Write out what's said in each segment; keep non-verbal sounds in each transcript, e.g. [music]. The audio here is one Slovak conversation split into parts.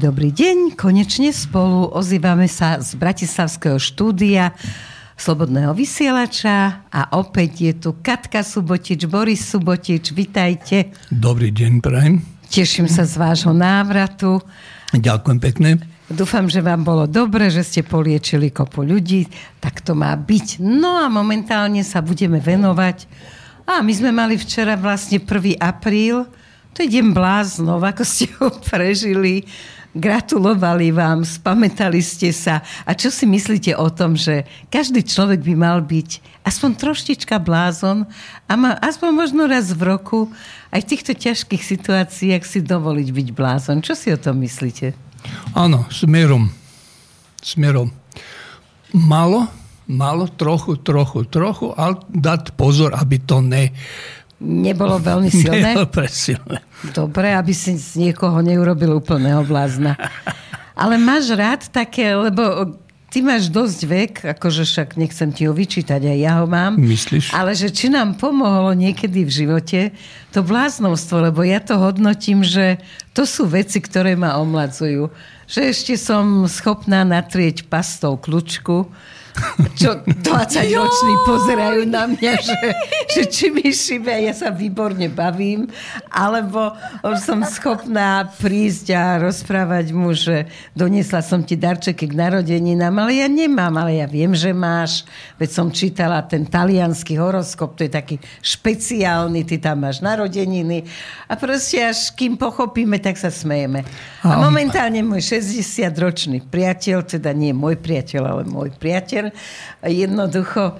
dobrý deň. Konečne spolu ozývame sa z Bratislavského štúdia Slobodného vysielača a opäť je tu Katka Subotič, Boris Subotič, vitajte. Dobrý deň, prajem. Teším sa z vášho návratu. Ďakujem pekne. Dúfam, že vám bolo dobre, že ste poliečili kopu ľudí. Tak to má byť. No a momentálne sa budeme venovať. A my sme mali včera vlastne 1. apríl, to je deň bláznov, ako ste ho [laughs] prežili. Gratulovali vám, spamätali ste sa. A čo si myslíte o tom, že každý človek by mal byť aspoň troštička blázon a má aspoň možno raz v roku aj v týchto ťažkých situáciách si dovoliť byť blázon. Čo si o tom myslíte? Áno, smerom. Smerom. Malo, malo, trochu, trochu, trochu, ale dať pozor, aby to ne Nebolo veľmi [laughs] silné? Nebolo presilné. Dobre, aby si z niekoho neurobil úplného blázna. Ale máš rád také, lebo ty máš dosť vek, akože však nechcem ti ho vyčítať, aj ja ho mám. Myslíš? Ale že či nám pomohlo niekedy v živote to bláznovstvo, lebo ja to hodnotím, že to sú veci, ktoré ma omladzujú. Že ešte som schopná natrieť pastou kľúčku, čo 20-roční pozerajú na mňa, že, [laughs] že či mi šibe, ja sa výborne bavím, alebo som schopná prísť a rozprávať mu, že doniesla som ti darčeky k narodeninám, ale ja nemám, ale ja viem, že máš, veď som čítala ten talianský horoskop, to je taký špeciálny, ty tam máš narodeniny. A proste až kým pochopíme, tak sa smejeme. A momentálne môj 60-ročný priateľ, teda nie môj priateľ, ale môj priateľ, jednoducho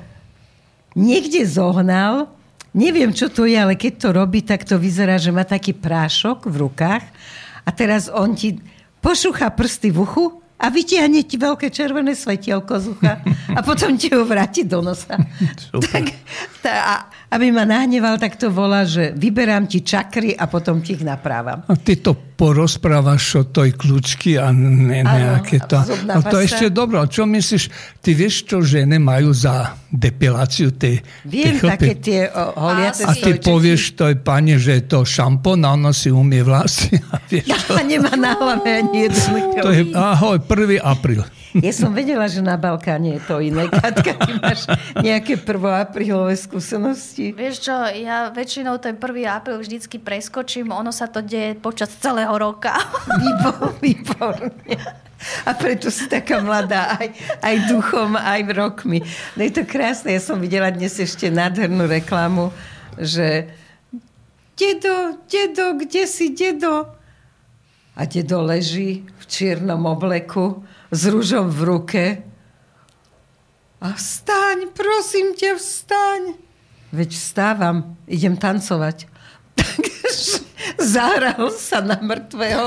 niekde zohnal, neviem, čo to je, ale keď to robí, tak to vyzerá, že má taký prášok v rukách. A teraz on ti pošucha prsty v uchu a vytiahne ti veľké červené svetielko z ucha a potom ti ho vráti do nosa. tak, tá, a, aby ma nahneval, tak to volá, že vyberám ti čakry a potom ti ich naprávam. A ty to porozprávaš o toj kľúčky a ne, nejaké to. A to ešte dobro. Čo myslíš, ty vieš, čo ženy majú za depiláciu tej Viem, tej také tie holiace A ty povieš to pane, že je to šampón a ono si umie vlasy. A [laughs] vieš, čo? Ja nemá na hlave ani jednu To je, ahoj, 1. apríl. [laughs] Ja som vedela, že na Balkáne je to iné. Katka, ty máš nejaké prvoaprílové skúsenosti? Vieš čo, ja väčšinou ten 1. apríl vždycky preskočím, ono sa to deje počas celého roka. [laughs] Výbor, výborne. A preto si taká mladá aj, aj duchom, aj rokmi. No je to krásne. Ja som videla dnes ešte nádhernú reklamu, že dedo, dedo, kde si dedo? A dedo leží v čiernom obleku s rúžom v ruke. A vstaň, prosím ťa, vstaň. Veď vstávam, idem tancovať. Takže [laughs] zahral sa na mŕtvého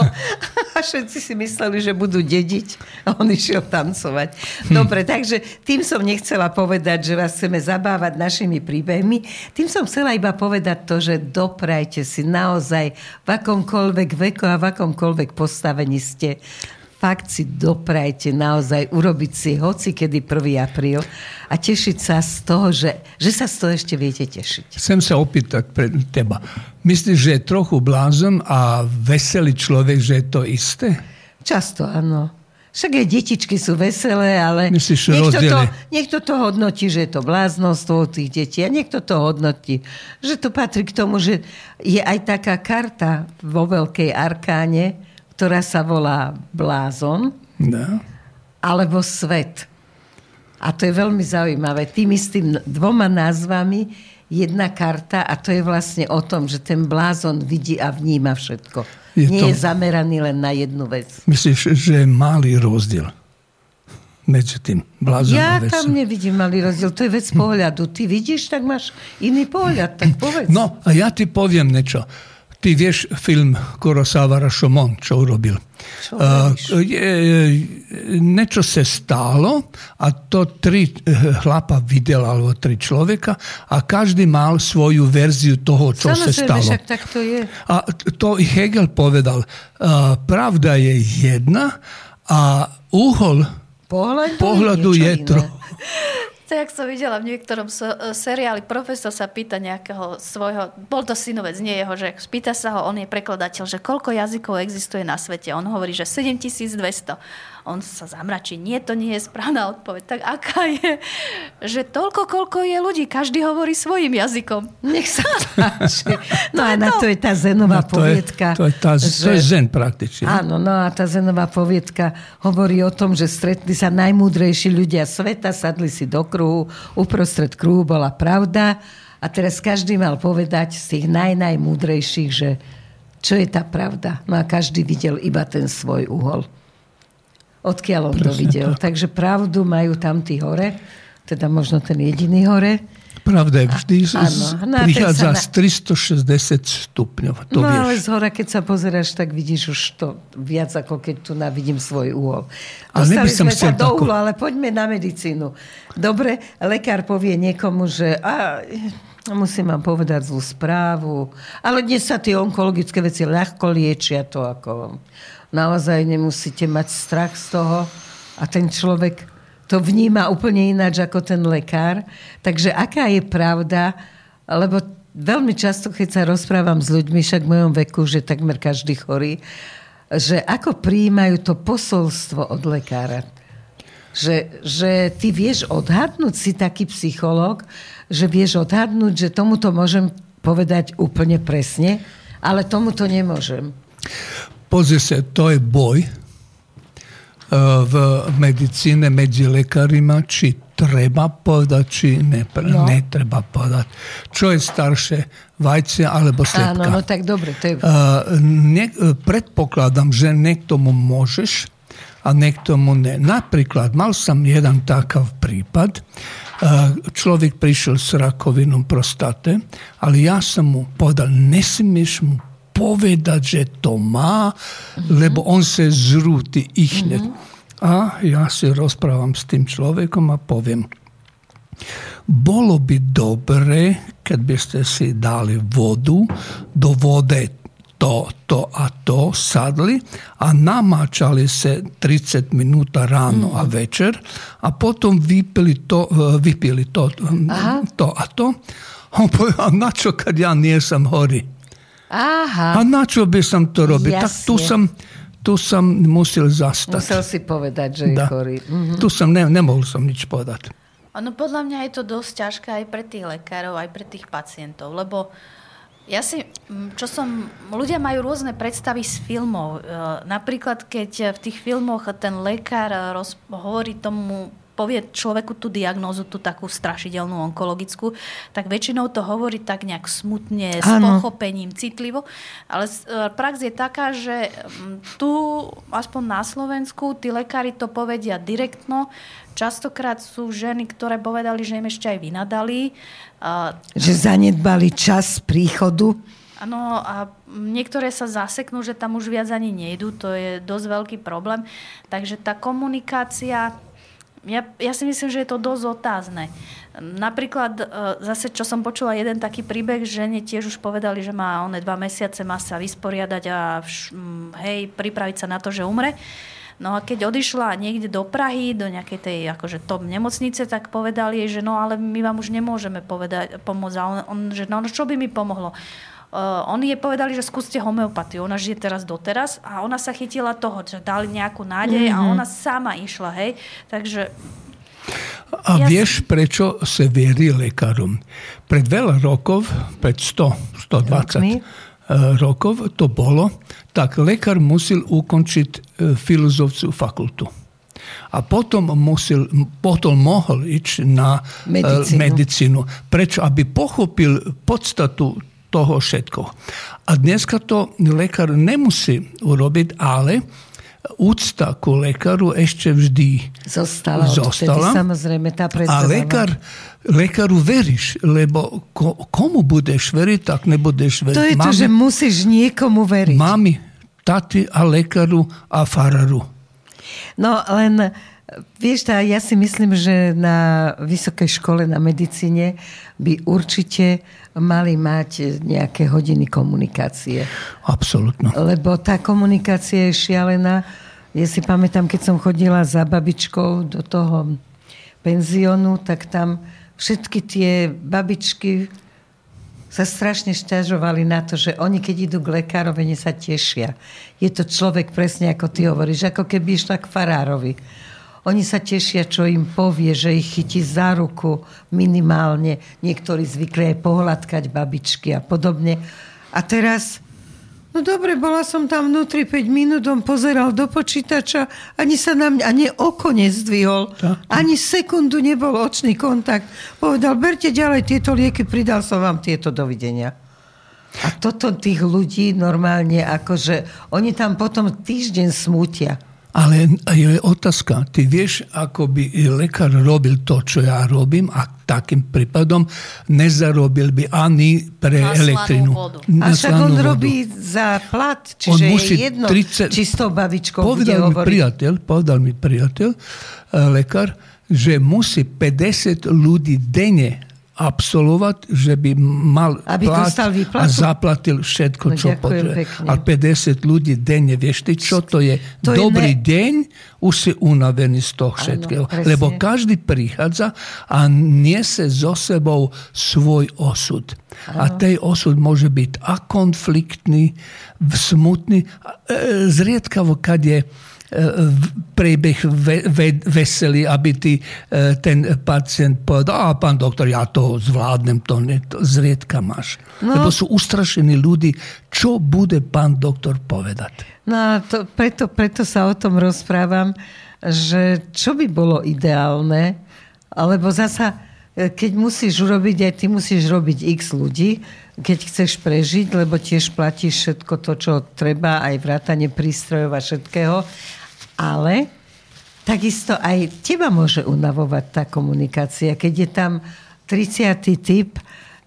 a všetci si mysleli, že budú dediť a on išiel tancovať. Dobre, takže tým som nechcela povedať, že vás chceme zabávať našimi príbehmi. Tým som chcela iba povedať to, že doprajte si naozaj v akomkoľvek veku a v akomkoľvek postavení ste fakt si doprajte naozaj urobiť si hoci kedy 1. apríl a tešiť sa z toho, že, že sa z toho ešte viete tešiť. Chcem sa opýtať pre teba. Myslíš, že je trochu blázon a veselý človek, že je to isté? Často áno. Však aj detičky sú veselé, ale Myslíš, niekto, to, niekto to hodnotí, že je to bláznostvo tých detí a niekto to hodnotí, že to patrí k tomu, že je aj taká karta vo veľkej arkáne, ktorá sa volá blázon no. alebo svet. A to je veľmi zaujímavé. Tým istým dvoma názvami jedna karta a to je vlastne o tom, že ten blázon vidí a vníma všetko. Je Nie to... je zameraný len na jednu vec. Myslíš, že je malý rozdiel medzi tým blázonom Ja tam nevidím malý rozdiel. To je vec pohľadu. Ty vidíš, tak máš iný pohľad. Tak [laughs] povedz. No a ja ti poviem niečo. Ty vieš film Kurosawa Rashomon, čo urobil. Čo uh, niečo sa stalo a to tri eh, chlapa videl, alebo tri človeka a každý mal svoju verziu toho, čo sa stalo. Však tak to je. A to Hegel povedal. Uh, pravda je jedna a uhol pohľadu, pohľadu je, je trochu [laughs] To, jak som videla v niektorom so, e, seriáli, profesor sa pýta nejakého svojho, bol to synovec, nie jeho, že spýta sa ho, on je prekladateľ, že koľko jazykov existuje na svete. On hovorí, že 7200 on sa zamračí. Nie, to nie je správna odpoveď. Tak aká je? Že toľko, koľko je ľudí. Každý hovorí svojim jazykom. Nech sa páči. [laughs] No a na to je tá zenová no, poviedka. To je, to, je tá, že, to je zen prakticky. Áno, no a tá zenová poviedka hovorí o tom, že stretli sa najmúdrejší ľudia sveta, sadli si do kruhu, uprostred kruhu bola pravda a teraz každý mal povedať z tých naj, najmúdrejších, že čo je tá pravda. No a každý videl iba ten svoj uhol odkiaľ on to videl. Tak. Takže pravdu majú tam tí hore, teda možno ten jediný hore. Pravda je vždy z, áno, no prichádza na... z 360 stupňov. To no vieš. ale z hora, keď sa pozeráš, tak vidíš už to viac, ako keď tu navidím svoj úhol. Dostali sme sa do úhlu, ale poďme na medicínu. Dobre, lekár povie niekomu, že a, musím vám povedať zlú správu, ale dnes sa tie onkologické veci ľahko liečia to ako naozaj nemusíte mať strach z toho a ten človek to vníma úplne ináč ako ten lekár. Takže aká je pravda, lebo veľmi často, keď sa rozprávam s ľuďmi, však v mojom veku, že takmer každý chorý, že ako prijímajú to posolstvo od lekára. Že, že ty vieš odhadnúť, si taký psychológ, že vieš odhadnúť, že tomuto môžem povedať úplne presne, ale tomuto nemôžem. pozese, to je boj uh, v medicine među lekarima či treba podat, ne, ne treba podat, Čo je starše, vajce alebo slepka? Ano, no tak dobre, to je... Uh, ne, predpokladam, že nektomu možeš, a nektomu ne. Napríklad, mal sam jedan takav prípad, uh, človek prišiel s rakovinom prostate, ali ja sam mu podal, ne smiješ mu povedať, že to má, mm-hmm. lebo on sa zrúti ich Mm-hmm. A ja si rozprávam s tým človekom a poviem, bolo by dobre, keď by ste si dali vodu, do vode to, to a to sadli a namáčali sa 30 minút ráno mm. a večer a potom vypili to, vypili to, Aha. to a to. On povedal, na čo, keď ja nie som horí? Aha. A na čo by som to robil? Jasne. Tak tu som, tu som musel zastať. Musel si povedať, že je chorý. Mhm. Tu som, ne, nemohol som nič povedať. Ano, podľa mňa je to dosť ťažké aj pre tých lekárov, aj pre tých pacientov, lebo ja si, čo som, ľudia majú rôzne predstavy z filmov. E, napríklad, keď v tých filmoch ten lekár roz, hovorí tomu povie človeku tú diagnózu, tú takú strašidelnú onkologickú, tak väčšinou to hovorí tak nejak smutne, s ano. pochopením, citlivo. Ale e, prax je taká, že tu, aspoň na Slovensku, tí lekári to povedia direktno. Častokrát sú ženy, ktoré povedali, že im ešte aj vynadali. Že zanedbali čas príchodu? Áno, a niektoré sa zaseknú, že tam už viac ani nejdu, to je dosť veľký problém. Takže tá komunikácia ja, ja si myslím, že je to dosť otázne. Napríklad, e, zase čo som počula jeden taký príbeh, že žene tiež už povedali, že má one dva mesiace, má sa vysporiadať a vš, hej, pripraviť sa na to, že umre. No a keď odišla niekde do Prahy, do nejakej tej akože top nemocnice, tak povedali jej, že no ale my vám už nemôžeme povedať, pomôcť. A on, on že no, no čo by mi pomohlo? Uh, oni jej povedali, že skúste homeopatiu. Ona žije teraz doteraz a ona sa chytila toho, že dali nejakú nádej mm-hmm. a mhm. ona sama išla, hej. Takže a ja vieš, prečo sa verí lekárom? Pred veľa rokov, pred 100, 120 Rokmi? rokov to bolo, tak lekár musel ukončiť e, filozofskú fakultu. A potom, musel, potom mohol ísť na medicínu. medicínu. Prečo? Aby pochopil podstatu toho všetko. A dneska to lekár nemusí urobiť, ale úcta ku lekáru ešte vždy zostala. zostala. Vtedy, samozrejme, tá A lekár, lekáru veríš, lebo ko, komu budeš veriť, tak nebudeš veriť. To je Mami, to, že musíš niekomu veriť. Mami, tati a lekáru a fararu. No len Vieš, tá, ja si myslím, že na vysokej škole na medicíne by určite mali mať nejaké hodiny komunikácie. Absolutno. Lebo tá komunikácia je šialená. Ja si pamätám, keď som chodila za babičkou do toho penziónu, tak tam všetky tie babičky sa strašne šťažovali na to, že oni, keď idú k lekárovi, sa tešia. Je to človek presne ako ty hovoríš, ako keby išla k farárovi. Oni sa tešia, čo im povie, že ich chytí za ruku minimálne. Niektorí zvykli aj pohľadkať babičky a podobne. A teraz No dobre, bola som tam vnútri 5 minút, on pozeral do počítača, ani sa na mňa, ani oko nezdvihol, ani sekundu nebol očný kontakt. Povedal, berte ďalej tieto lieky, pridal som vám tieto, dovidenia. A toto tých ľudí normálne, akože oni tam potom týždeň smútia. Ale je otázka, ty vieš, ako by lekár robil to, čo ja robím a takým prípadom nezarobil by ani pre na elektrinu. A však on vodu. robí za plat, čiže on musí je jedno, 30... či s tou babičkou povedal mi priateľ, povedal mi priateľ, e, lekár, že musí 50 ľudí denne absolvovať, že by mal Aby plat a zaplatil všetko, no, čo potrebuje. A 50 ľudí denne, vieš ty, čo to je? To Dobrý je ne... deň, už si unavený z toho všetkého. Ano, Lebo každý prichádza a niese so sebou svoj osud. Ano. A tej osud môže byť a konfliktný, smutný, e, zriedkavo, kad je priebeh veselý, aby ty, e, ten pacient povedal, a pán doktor, ja to zvládnem, to, ne, to zriedka máš. No. Lebo sú ustrašení ľudí, čo bude pán doktor povedať. No to, preto, preto sa o tom rozprávam, že čo by bolo ideálne, alebo zasa, e, keď musíš urobiť, aj ty musíš robiť x ľudí, keď chceš prežiť, lebo tiež platíš všetko to, čo treba, aj vrátanie prístrojov a všetkého ale takisto aj teba môže unavovať tá komunikácia, keď je tam 30. typ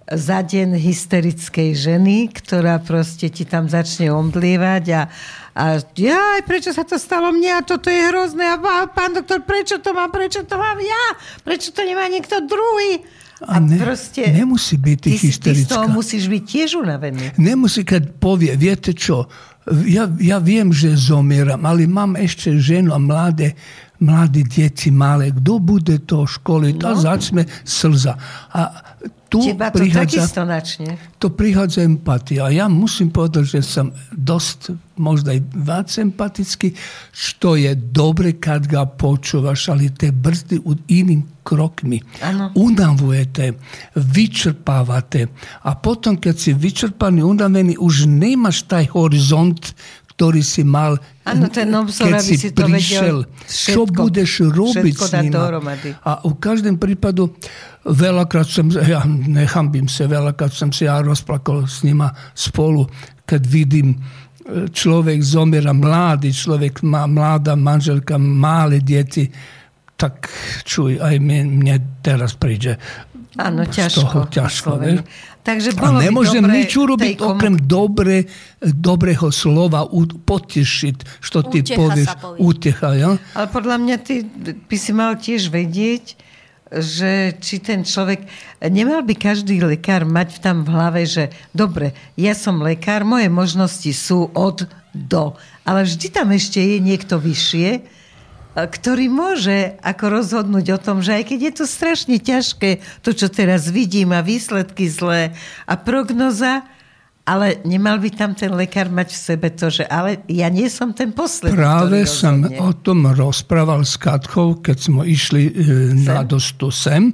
za deň hysterickej ženy, ktorá proste ti tam začne omdlievať a, a ja, prečo sa to stalo mne a toto je hrozné a pán doktor, prečo to mám, prečo to mám ja, prečo to nemá niekto druhý. A, a ne, proste, nemusí byť ty, hysterická. Ty z toho musíš byť tiež unavený. Nemusí, keď povie, viete čo, ja, ja viem, že zomieram, ale mám ešte ženu a mladé, mladi djeci male, kdo bude to školi, ta no. začne slza. A tu Čiba to prihađa, to prihađa empatija. A ja musim podržati že sam dost, možda i vac empatijski, što je dobre kad ga počuvaš, ali te brzdi u inim krokmi. Ano. Unavujete, vičrpavate, a potom kad si vičrpani, unaveni, už nemaš taj horizont ktorý si mal, ano, ten obzor, keď si prišiel. Všetko, čo budeš robiť s ním. A v každém prípadu veľakrát som, ja nechambím sa, veľakrát som si ja rozplakal s nima spolu, keď vidím e, človek zomiera, mladý človek, má mladá manželka, malé deti, tak čuj, aj mne, mne teraz príde Áno, ťažko. toho ťažko. Takže bolo a nemôžem dobre nič urobiť komu... okrem dobre, dobrého slova potešiť, čo ty Utecha povieš. Utecha, ja? Ale podľa mňa ty by si mal tiež vedieť, že či ten človek... Nemal by každý lekár mať tam v hlave, že dobre, ja som lekár, moje možnosti sú od do. Ale vždy tam ešte je niekto vyššie, ktorý môže ako rozhodnúť o tom, že aj keď je to strašne ťažké, to, čo teraz vidím a výsledky zlé a prognoza, ale nemal by tam ten lekár mať v sebe to, že ale ja nie som ten posledný. Práve som o tom rozprával s Katkou, keď sme išli e, na dostu sem,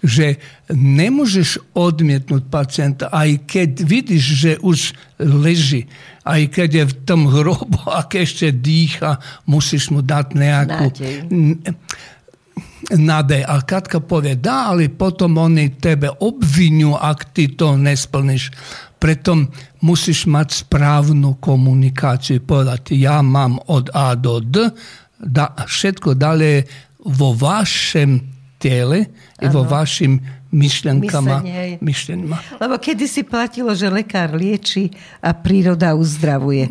že nemôžeš odmietnúť pacienta, aj keď vidíš, že už leží, aj keď je v tom hrobu, [laughs] ak ešte dýcha, musíš mu dať nejakú... Nádej. A Katka povie, dá, ale potom oni tebe obvinujú, ak ty to nesplníš. Preto musíš mať správnu komunikáciu. Povedať, ja mám od A do D, da, všetko ďalej vo vašem tele i vo vašim myšlenkama. myšlenma. Lebo kedy si platilo, že lekár lieči a príroda uzdravuje.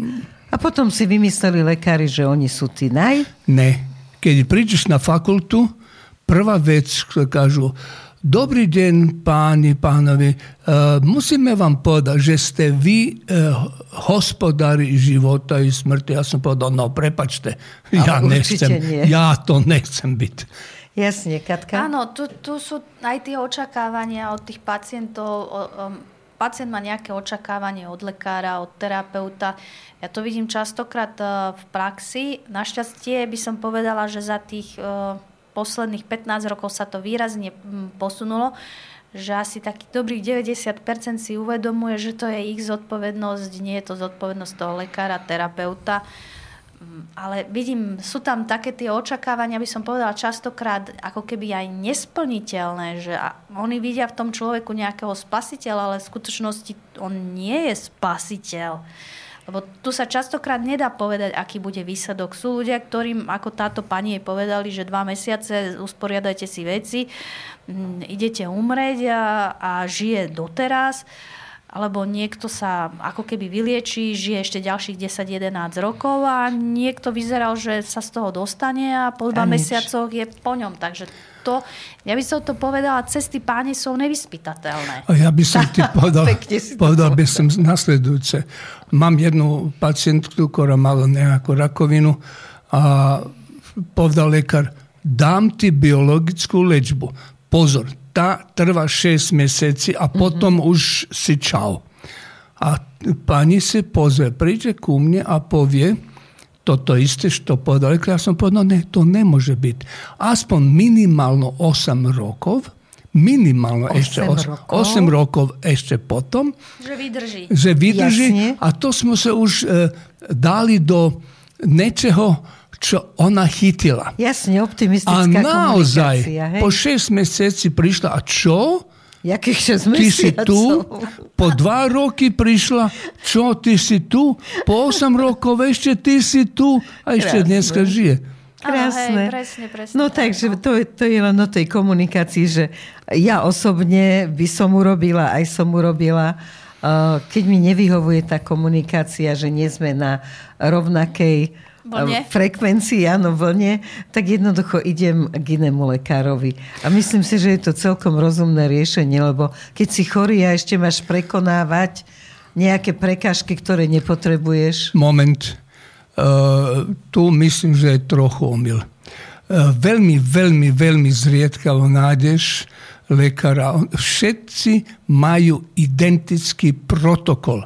A potom si vymysleli lekári, že oni sú tí naj? Ne. Keď prídeš na fakultu, prvá vec, kažu, Dobrý deň, páni, pánovi. Uh, musíme vám povedať, že ste vy uh, hospodári života i smrti. Ja som povedal, no prepačte, ja, nechcem, nie. ja to nechcem byť. Jasne, Katka? Áno, tu, tu sú aj tie očakávania od tých pacientov. O, o, pacient má nejaké očakávanie od lekára, od terapeuta. Ja to vidím častokrát uh, v praxi. Našťastie by som povedala, že za tých posledných 15 rokov sa to výrazne um, posunulo že asi taký dobrých 90% si uvedomuje, že to je ich zodpovednosť, nie je to zodpovednosť toho lekára, terapeuta. Mm, ale vidím, sú tam také tie očakávania, by som povedala častokrát ako keby aj nesplniteľné, že oni vidia v tom človeku nejakého spasiteľa, ale v skutočnosti on nie je spasiteľ. Lebo tu sa častokrát nedá povedať, aký bude výsledok. Sú ľudia, ktorým, ako táto pani jej povedali, že dva mesiace usporiadajte si veci, mm, idete umrieť a, a žije doteraz alebo niekto sa ako keby vylieči, žije ešte ďalších 10-11 rokov a niekto vyzeral, že sa z toho dostane a po dva mesiacoch je po ňom. Takže to, ja by som to povedala, cesty páni sú nevyspytateľné. A ja by som ti [laughs] povedal, povedal by som nasledujúce. Mám jednu pacientku, ktorá mala nejakú rakovinu a povedal lekár, dám ti biologickú lečbu. Pozor, tá trvá 6 mjeseci, a potom mm-hmm. už si čao. A pani se pozve, priđe ku mne, a povije, to to iste što podali, ja sam povedal, ne, to ne može biti. Aspon minimalno 8 rokov, minimalno 8 ešte 8 rokov. 8 rokov ešte potom. Že vydrží. Že vydrží. Jasne. A to smo se už e, dali do nečeho, čo ona chytila. Jasne, optimistická A naozaj, hej? po 6 mesiaci prišla, a čo? Jakých 6 Ty si tu? Po 2 roky prišla? Čo, ty si tu? Po 8 rokov ešte ty si tu? A ešte Krásne. dneska žije. Krásne. hej, presne, presne. No takže to, to je len o tej komunikácii, že ja osobne by som urobila, aj som urobila, uh, keď mi nevyhovuje tá komunikácia, že nie sme na rovnakej vlne. frekvencii, áno, vlne, tak jednoducho idem k inému lekárovi. A myslím si, že je to celkom rozumné riešenie, lebo keď si chorý a ešte máš prekonávať nejaké prekážky, ktoré nepotrebuješ. Moment. Uh, tu myslím, že je trochu omyl. Uh, veľmi, veľmi, veľmi zriedkavo nájdeš lekára. Všetci majú identický protokol.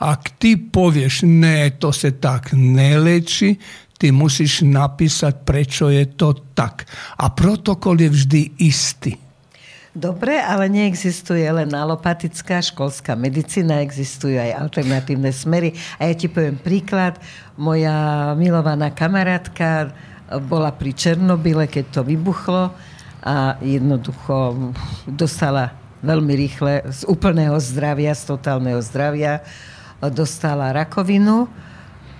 Ak ty povieš, ne, to se tak ne leči, musíš napísať, prečo je to tak. A protokol je vždy istý. Dobre, ale neexistuje len alopatická školská medicína, existujú aj alternatívne smery. A ja ti poviem príklad. Moja milovaná kamarátka bola pri Černobyle, keď to vybuchlo a jednoducho dostala veľmi rýchle z úplného zdravia, z totálneho zdravia dostala rakovinu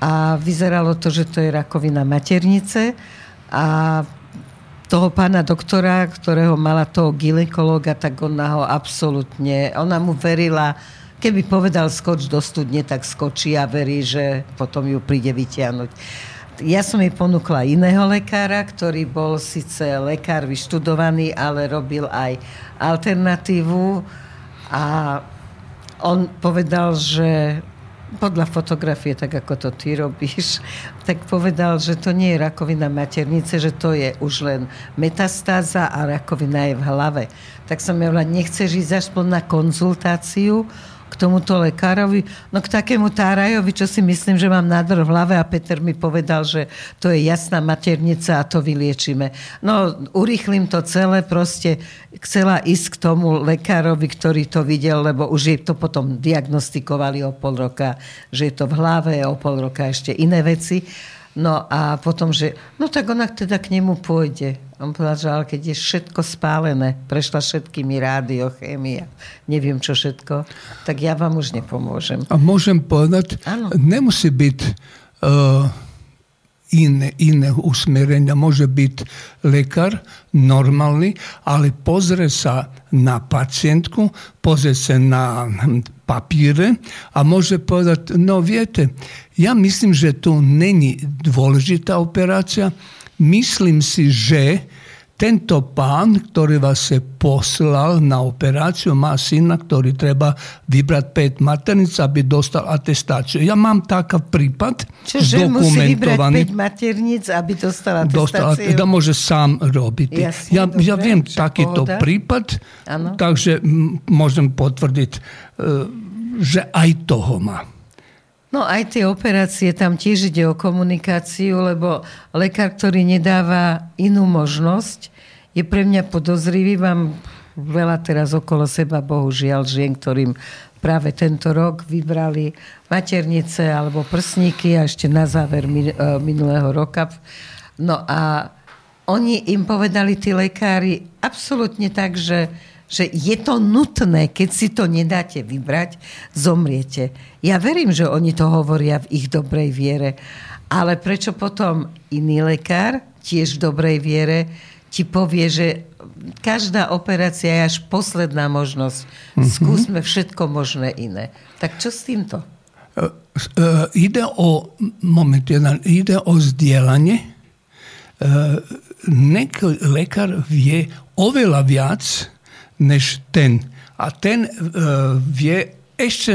a vyzeralo to, že to je rakovina maternice a toho pána doktora, ktorého mala toho ginekologa, tak ona ho absolútne, ona mu verila, keby povedal skoč do studne, tak skočí a verí, že potom ju príde vytiahnuť. Ja som jej ponúkla iného lekára, ktorý bol síce lekár vyštudovaný, ale robil aj alternatívu a on povedal, že podľa fotografie, tak ako to ty robíš, tak povedal, že to nie je rakovina maternice, že to je už len metastáza a rakovina je v hlave. Tak som ja nechceš ísť aspoň na konzultáciu, k tomuto lekárovi, no k takému Tárajovi, čo si myslím, že mám nádor v hlave a Peter mi povedal, že to je jasná maternica a to vyliečíme. No, urýchlim to celé, proste chcela ísť k tomu lekárovi, ktorý to videl, lebo už je to potom diagnostikovali o pol roka, že je to v hlave, o pol roka ešte iné veci. No a potom, že no tak ona teda k nemu pôjde. On povedal, že ale keď je všetko spálené, prešla všetkými rádio, chémia, neviem čo všetko, tak ja vám už nepomôžem. A môžem povedať, ano. nemusí byť uh, iné, iné usmerenia. Môže byť lekár normálny, ale pozrie sa na pacientku, pozrie sa na papíre a môže povedať, no viete, ja myslím, že tu není dôležitá operácia, myslím si, že tento pán, ktorý vás se poslal na operáciu, má syna, ktorý treba vybrať 5 maternic, aby dostal atestáciu. Ja mám takav prípad Čiže musí vybrať 5 maternic, aby dostal atestáciu? Dostal, da može sam robiti. Jasne, ja, dobre, ja viem takýto pohoda. prípad, Áno. takže môžem potvrdiť, e, že aj toho má. No aj tie operácie, tam tiež ide o komunikáciu, lebo lekár, ktorý nedáva inú možnosť, je pre mňa podozrivý. Mám veľa teraz okolo seba, bohužiaľ, žien, ktorým práve tento rok vybrali maternice alebo prsníky a ešte na záver e, minulého roka. No a oni im povedali, tí lekári, absolútne tak, že že je to nutné, keď si to nedáte vybrať, zomriete. Ja verím, že oni to hovoria v ich dobrej viere, ale prečo potom iný lekár, tiež v dobrej viere, ti povie, že každá operácia je až posledná možnosť. Skúsme všetko možné iné. Tak čo s týmto? E, e, ide o, moment jedan, ide o zdjelanje. E, nek lekar vie oveľa viac než ten. A ten uh, vie ešte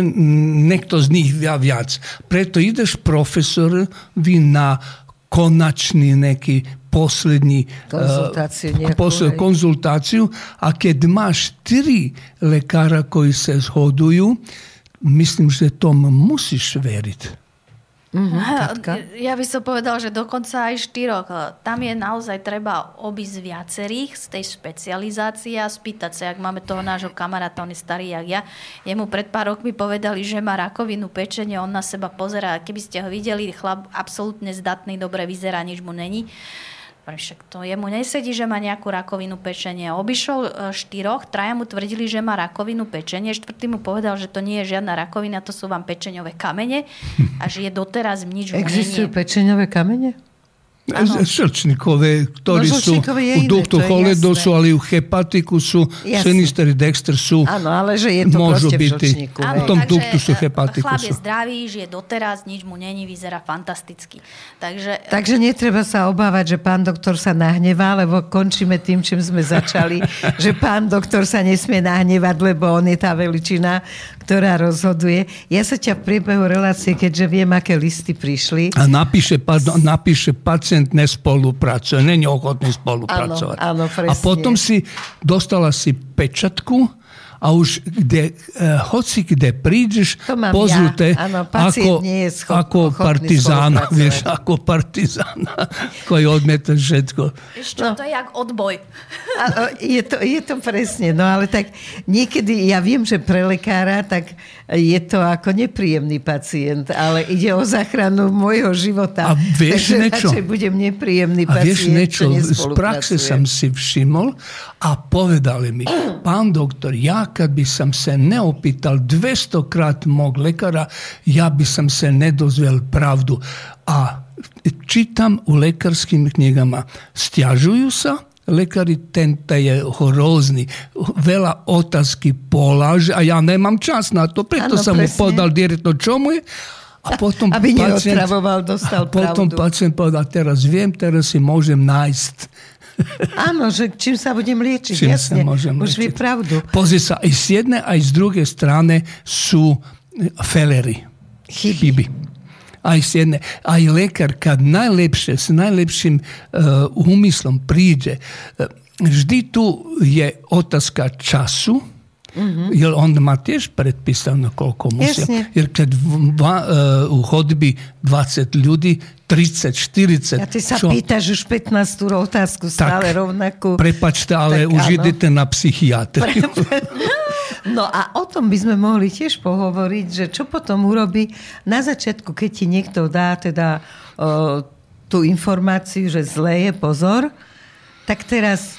niekto z nich vie viac. Preto ideš profesorovi na konačný neký poslední Konzultáciu nejakú, posled, konzultáciu a keď máš tri lekára, koji se zhodujú, myslím, že tom musíš veriť. Mhm, Katka? Ja by som povedal, že dokonca aj štyroch. Tam je naozaj treba obísť viacerých z tej špecializácie a spýtať sa, ak máme toho nášho kamaráta, on je starý jak ja. Jemu pred pár rokmi povedali, že má rakovinu pečenie, on na seba pozerá. Keby ste ho videli, chlap absolútne zdatný, dobre vyzerá, nič mu není. Hovorím, Však to jemu nesedí, že má nejakú rakovinu pečenia. Obišol e, štyroch, traja mu tvrdili, že má rakovinu pečenie, štvrtý mu povedal, že to nie je žiadna rakovina, to sú vám pečeňové kamene a že je doteraz nič mu Existujú pečeňové kamene? Áno. Srčnikové, ktorí No, sú u iné, duchtu to je choledo, jasné. sú, ale i u hepatiku sú, Jasné. sinister i dexter sú, Áno, ale že je to môžu proste v byť. V hej. tom sú e, hepatiku Chlap je zdravý, žije doteraz, nič mu není, vyzerá fantasticky. Takže Takže netreba sa obávať, že pán doktor sa nahnevá, lebo končíme tým, čím sme začali, [laughs] že pán doktor sa nesmie nahnevať, lebo on je tá veličina, ktorá rozhoduje. Ja sa ťa v priebehu relácie, keďže viem, aké listy prišli, A napíše, pardon, napíše pacient nespolupracuje, není ochotný spolupracovať. Áno, áno, presne. a potom si dostala si pečatku a už kde, eh, hoci kde prídeš, pozrú ja. Áno, ako, nie je schop- ako partizána, vieš, ako partizána, [laughs] koji odmieta všetko. vieš čo, to je jak odboj. A, je, to, je to presne, no ale tak niekedy, ja viem, že pre lekára, tak je to ako nepríjemný pacient, ale ide o záchranu môjho života. A vieš Takže niečo? budem nepríjemný A pacient, vieš niečo, čo z praxe som si všimol a povedali mi, pán doktor, ja kad by som sa neopýtal 200 krát mog lekara, ja by som sa nedozvel pravdu. A čitam u lekarskim knjigama, stjažuju sa, lekari tenta je horozni, veľa otázky polaže, a ja nemam čas na to, preto Áno, som mu presne. podal direktno čomu je, a potom Aby pacient- dostal a potom pravdu. pacient povedal, teraz viem, teraz si môžem nájsť. [laughs] Áno, že čím sa budem liečiť, Čím jasne. sa môžem Už liečiť. pravdu. Pozri sa, aj z jednej, aj z druhej strany sú felery. Chyby. Chyby. Aj z jednej. Aj lekár, kad najlepšie, s najlepším uh, úmyslom príde, uh, vždy tu je otázka času, Mm-hmm. Jer on má tiež predpísané, koľko musia. Jasne. Jer v, va, uh, u chodbi 20 ľudí, 30, 40. A ty sa čo- pýtaš už 15 otázku, stále rovnakú. Prepačte, ale Tak už áno. idete na psychiatriu. [laughs] [laughs] No a o tom by sme mohli tiež pohovoriť, že čo potom urobí na začiatku, keď ti niekto dá teda o, tú informáciu, že zlé je, pozor, tak teraz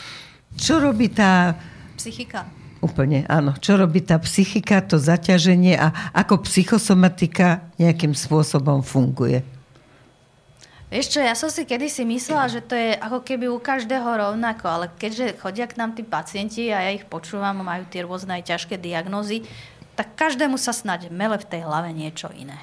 čo robí tá Psychika. Úplne, áno. Čo robí tá psychika, to zaťaženie a ako psychosomatika nejakým spôsobom funguje? Vieš čo, ja som si kedysi myslela, že to je ako keby u každého rovnako, ale keďže chodia k nám tí pacienti a ja ich počúvam, majú tie rôzne aj ťažké diagnózy, tak každému sa snať mele v tej hlave niečo iné.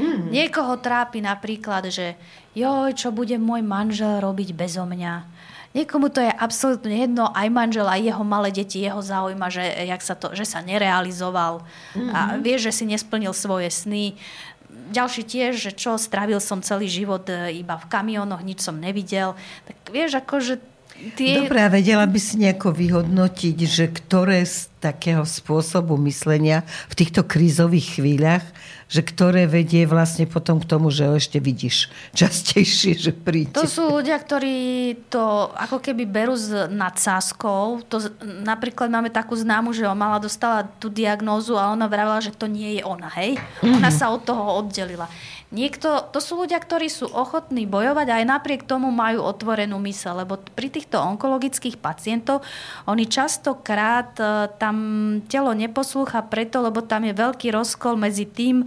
Mm. Niekoho trápi napríklad, že joj, čo bude môj manžel robiť bezo mňa. Niekomu to je absolútne jedno, aj manžel, aj jeho malé deti, jeho zaujíma, že, jak sa, to, že sa nerealizoval mm-hmm. a vie, že si nesplnil svoje sny. Ďalší tiež, že čo, strávil som celý život e, iba v kamionoch, nič som nevidel. Tak vieš, akože tie... Dobre, a vedela by si nejako vyhodnotiť, že ktoré z takého spôsobu myslenia v týchto krízových chvíľach že ktoré vedie vlastne potom k tomu, že ho ešte vidíš častejšie, že príde. To sú ľudia, ktorí to ako keby berú s nadsázkou. To, napríklad máme takú známu, že mala dostala tú diagnózu a ona vravila, že to nie je ona, hej? Mm-hmm. Ona sa od toho oddelila. Niekto, to sú ľudia, ktorí sú ochotní bojovať a aj napriek tomu majú otvorenú mysel, lebo pri týchto onkologických pacientov oni častokrát e, tam telo neposlúcha preto, lebo tam je veľký rozkol medzi tým, e,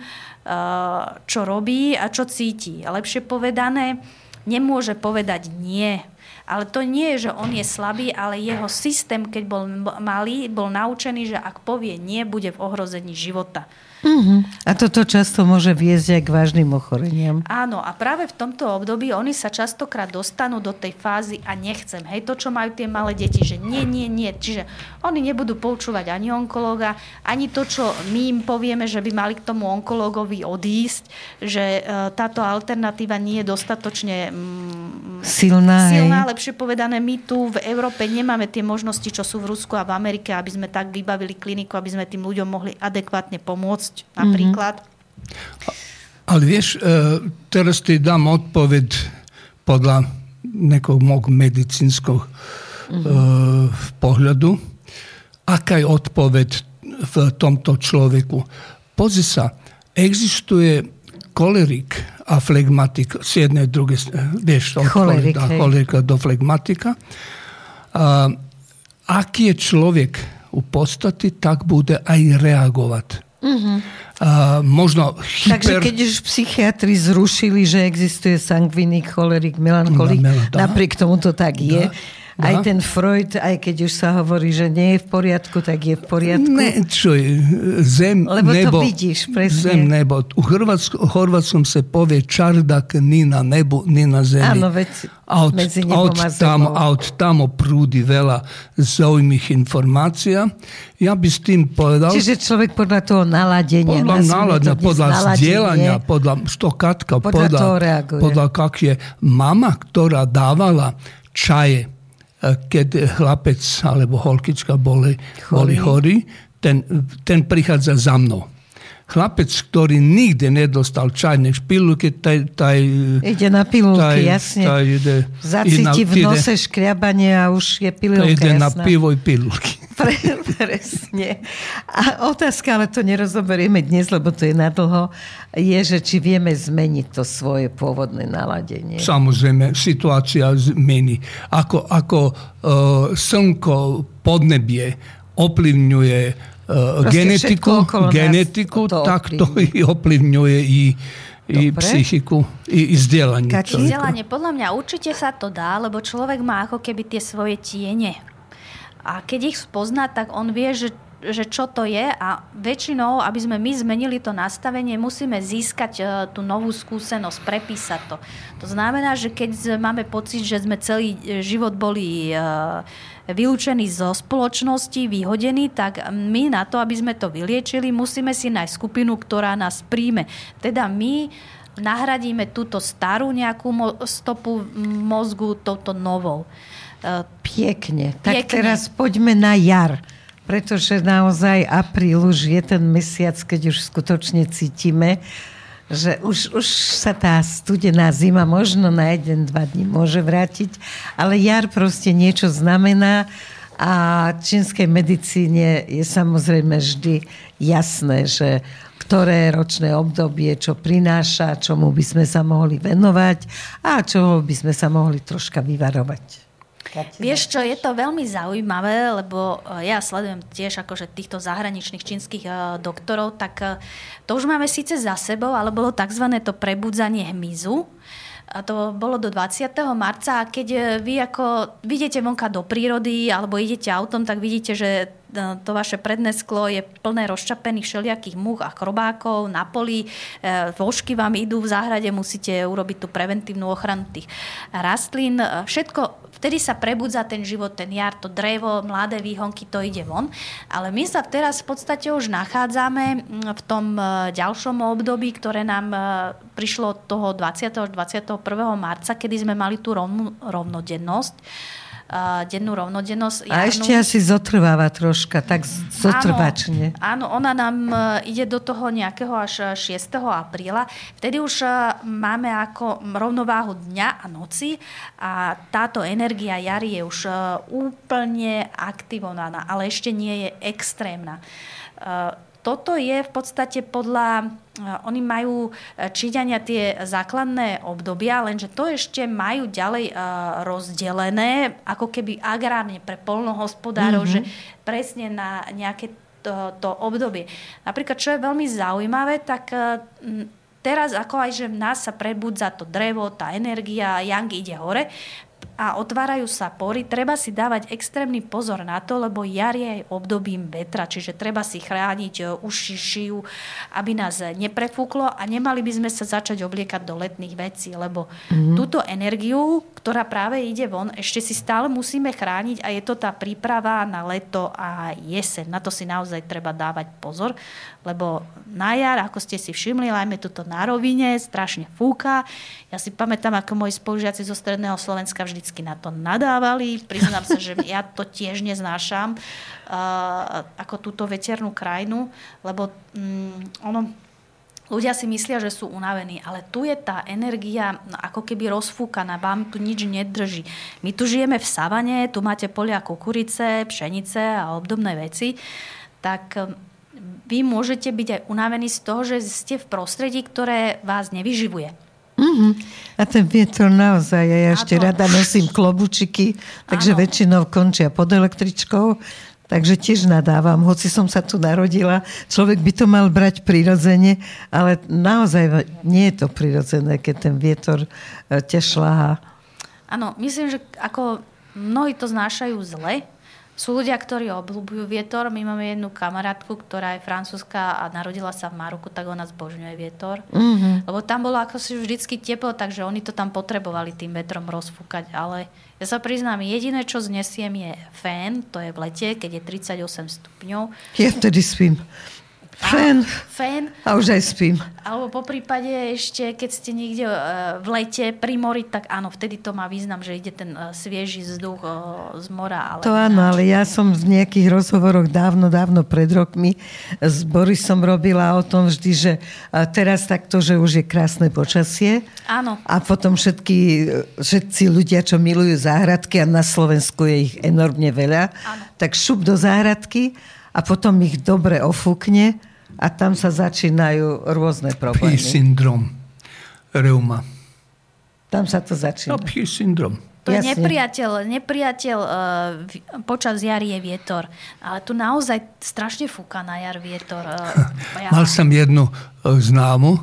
čo robí a čo cíti. Lepšie povedané, nemôže povedať nie. Ale to nie je, že on je slabý, ale jeho systém, keď bol malý, bol naučený, že ak povie nie, bude v ohrození života. Uh-huh. A toto často môže viesť aj k vážnym ochoreniam. Áno, a práve v tomto období oni sa častokrát dostanú do tej fázy a nechcem. Hej, to, čo majú tie malé deti, že nie, nie, nie. Čiže oni nebudú poučúvať ani onkológa, ani to, čo my im povieme, že by mali k tomu onkológovi odísť, že e, táto alternatíva nie je dostatočne mm, silná. silná lepšie povedané, my tu v Európe nemáme tie možnosti, čo sú v Rusku a v Amerike, aby sme tak vybavili kliniku, aby sme tým ľuďom mohli adekvátne pomôcť mm-hmm. napríklad. Ale vieš, e, teraz ti dám odpoveď podľa nekog mog medicinskog mm-hmm. pohľadu. Aká je odpoveď v tomto človeku? Pozri sa, existuje kolerik a flegmatik z jednej druge, vieš, od cholerik, cholerika do flegmatika. A, aký je človek u postati, tak bude aj reagovať. A možno hyper... Takže keď už psychiatri zrušili, že existuje sangvinik, cholerik, melancholik, napriek tomu to tak je, da aj ten Freud, aj keď už sa hovorí, že nie je v poriadku, tak je v poriadku. Ne, čo je, zem, Lebo nebo. to vidíš, presne. Zem, nebo. U Hrvatsku, Hrvatskom se povie čardak ni na nebu, ni na zemi. Áno, veď a od, medzi nebom od a tamo, a od tamo prúdi veľa zaujímavých informácia. Ja by s tým povedal... Čiže človek podľa toho naladenia... Podľa naladenia, podľa zdieľania, podľa štokatka, podľa, podľa, reaguje. podľa kak je mama, ktorá dávala čaje keď chlapec alebo holkička boli, boli chorí, ten, ten prichádza za mnou. Chlapec, ktorý nikdy nedostal čajné špilky, taj, taj, ide na pilulky, taj, jasne. Taj ide, Zacíti v nose škriabanie a už je pilulka ide jasná. na pivo i pilulky. Pre, presne. A otázka, ale to nerozoberieme dnes, lebo to je nadlho, je, že či vieme zmeniť to svoje pôvodné naladenie. Samozrejme, situácia zmení. Ako, ako uh, slnko, podnebie ovplyvňuje uh, genetiku, genetiku to tak to i ovplyvňuje i, i psychiku, i, i vzdelanie. Vzdelanie, podľa mňa určite sa to dá, lebo človek má ako keby tie svoje tiene. A keď ich spozná, tak on vie, že že čo to je a väčšinou, aby sme my zmenili to nastavenie, musíme získať uh, tú novú skúsenosť, prepísať to. To znamená, že keď máme pocit, že sme celý e, život boli uh, vylúčení zo spoločnosti, vyhodení, tak my na to, aby sme to vyliečili, musíme si nájsť skupinu, ktorá nás príjme. Teda my nahradíme túto starú nejakú stopu mozgu touto novou. Piekne. Tak Piekne. teraz poďme na jar. Pretože naozaj apríl už je ten mesiac, keď už skutočne cítime, že už, už sa tá studená zima možno na jeden, dva dní môže vrátiť, ale jar proste niečo znamená a čínskej medicíne je samozrejme vždy jasné, že ktoré ročné obdobie, čo prináša, čomu by sme sa mohli venovať a čoho by sme sa mohli troška vyvarovať. Vieš čo, je to veľmi zaujímavé, lebo e, ja sledujem tiež akože týchto zahraničných čínskych e, doktorov, tak e, to už máme síce za sebou, ale bolo tzv. to prebudzanie hmyzu. A to bolo do 20. marca a keď vy ako vidíte vonka do prírody alebo idete autom, tak vidíte, že to vaše predné sklo je plné rozčapených všelijakých múch a chrobákov na poli, vožky vám idú v záhrade, musíte urobiť tú preventívnu ochranu tých rastlín. Všetko vtedy sa prebudza ten život, ten jar, to drevo, mladé výhonky, to ide von. Ale my sa teraz v podstate už nachádzame v tom ďalšom období, ktoré nám prišlo toho 20. až 21. marca, kedy sme mali tú rovnodennosť dennú rovnodennosť. A ešte asi zotrváva troška, tak zotrvačne. Áno, áno, ona nám e, ide do toho nejakého až 6. apríla. Vtedy už e, máme ako rovnováhu dňa a noci a táto energia jary je už e, úplne aktivovaná, ale ešte nie je extrémna toto je v podstate podľa, eh, oni majú eh, číťania tie základné obdobia, lenže to ešte majú ďalej eh, rozdelené, ako keby agrárne pre polnohospodárov, mm-hmm. že presne na nejaké to, to obdobie. Napríklad, čo je veľmi zaujímavé, tak teraz ako aj, že v nás sa prebudza to drevo, tá energia, yang ide hore, a otvárajú sa pory, treba si dávať extrémny pozor na to, lebo jar je aj obdobím vetra, čiže treba si chrániť e, uši, šiju, aby nás neprefúklo a nemali by sme sa začať obliekať do letných vecí, lebo mm-hmm. túto energiu, ktorá práve ide von, ešte si stále musíme chrániť a je to tá príprava na leto a jeseň. Na to si naozaj treba dávať pozor, lebo na jar, ako ste si všimli, najmä tuto na rovine, strašne fúka. Ja si pamätám, ako moji spolužiaci zo Stredného Slovenska vždycky na to nadávali. Priznám sa, že [laughs] ja to tiež neznášam, uh, ako túto veternú krajinu, lebo um, ono, ľudia si myslia, že sú unavení, ale tu je tá energia no, ako keby rozfúkaná, vám tu nič nedrží. My tu žijeme v savane, tu máte polia kukurice, pšenice a obdobné veci, tak vy môžete byť aj unavení z toho, že ste v prostredí, ktoré vás nevyživuje. Mm-hmm. A ten vietor naozaj, ja ešte to... rada nosím klobučiky, takže Áno. väčšinou končia pod električkou, takže tiež nadávam, hoci som sa tu narodila. Človek by to mal brať prirodzene, ale naozaj nie je to prirodzené, keď ten vietor e, ťa šláha. Áno, myslím, že ako mnohí to znášajú zle, sú ľudia, ktorí obľúbujú vietor. My máme jednu kamarátku, ktorá je francúzska a narodila sa v Maroku, tak ona zbožňuje vietor. Mm-hmm. Lebo tam bolo ako si vždycky teplo, takže oni to tam potrebovali tým vetrom rozfúkať. Ale ja sa priznám, jediné, čo znesiem je fén, to je v lete, keď je 38 stupňov. Ja vtedy spím. Fén. Fén. A už aj spím. Alebo po prípade ešte, keď ste niekde e, v lete pri mori, tak áno, vtedy to má význam, že ide ten e, svieži vzduch e, z mora. Ale to áno, ale ja som v nejakých rozhovoroch dávno, dávno pred rokmi s Borisom robila o tom vždy, že teraz takto, že už je krásne počasie. Áno. A potom všetky, všetci ľudia, čo milujú záhradky, a na Slovensku je ich enormne veľa, áno. tak šup do záhradky a potom ich dobre ofúkne a tam sa začínajú rôzne problémy. Pí syndrom, reuma. Tam sa to začína. No, pí syndrom. To je nepriateľ, nepriateľ uh, počas jary je vietor. Ale tu naozaj strašne fúka na jar vietor. Uh, ja... Mal som jednu uh, známu,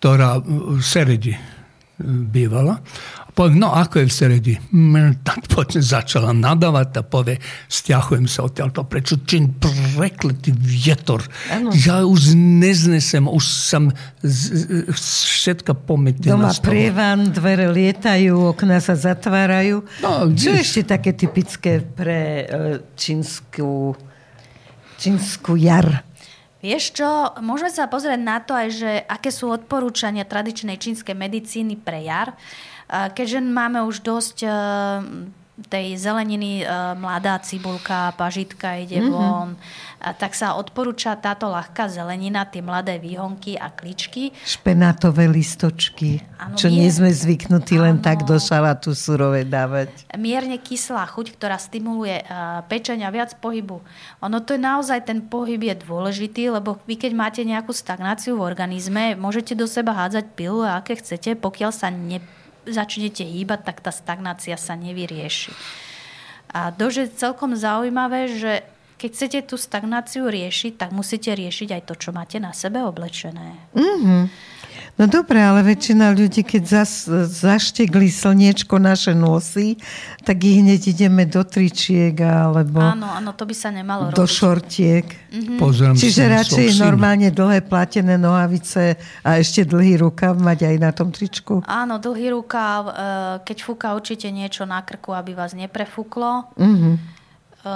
ktorá v Seredi bývala Poviem, no ako je v Seredi? Mm, tak potom začala nadávať a povie, stiahujem sa odtiaľto, prečo čin prekletý vietor. Ano. Ja už neznesem, už som všetko pometená. Doma prievan, dvere lietajú, okna sa zatvárajú. No, Čo je ešte také typické pre e, čínsku, čínsku jar? Vieš čo, môžeme sa pozrieť na to aj, že aké sú odporúčania tradičnej čínskej medicíny pre jar. Keďže máme už dosť e, tej zeleniny, e, mladá cibulka, pažitka ide mm-hmm. von, tak sa odporúča táto ľahká zelenina, tie mladé výhonky a kličky. Špenátové listočky, ano, čo mier... nie sme zvyknutí ano, len tak do šalátu surové dávať. Mierne kyslá chuť, ktorá stimuluje pečenia viac pohybu. Ono to je naozaj, ten pohyb je dôležitý, lebo vy keď máte nejakú stagnáciu v organizme, môžete do seba hádzať pilu, aké chcete, pokiaľ sa ne začnete hýbať, tak tá stagnácia sa nevyrieši. A dosť je celkom zaujímavé, že keď chcete tú stagnáciu riešiť, tak musíte riešiť aj to, čo máte na sebe oblečené. Mm-hmm. No dobre, ale väčšina ľudí, keď zas, zaštegli slniečko naše nosy, tak ich hneď ideme do tričiek alebo Áno, áno, to by sa nemalo do robiť. šortiek. Pozriem Čiže radšej normálne dlhé platené nohavice a ešte dlhý rukav mať aj na tom tričku. Áno, dlhý rukav, e, keď fúka určite niečo na krku, aby vás neprefúklo. Mhm. E,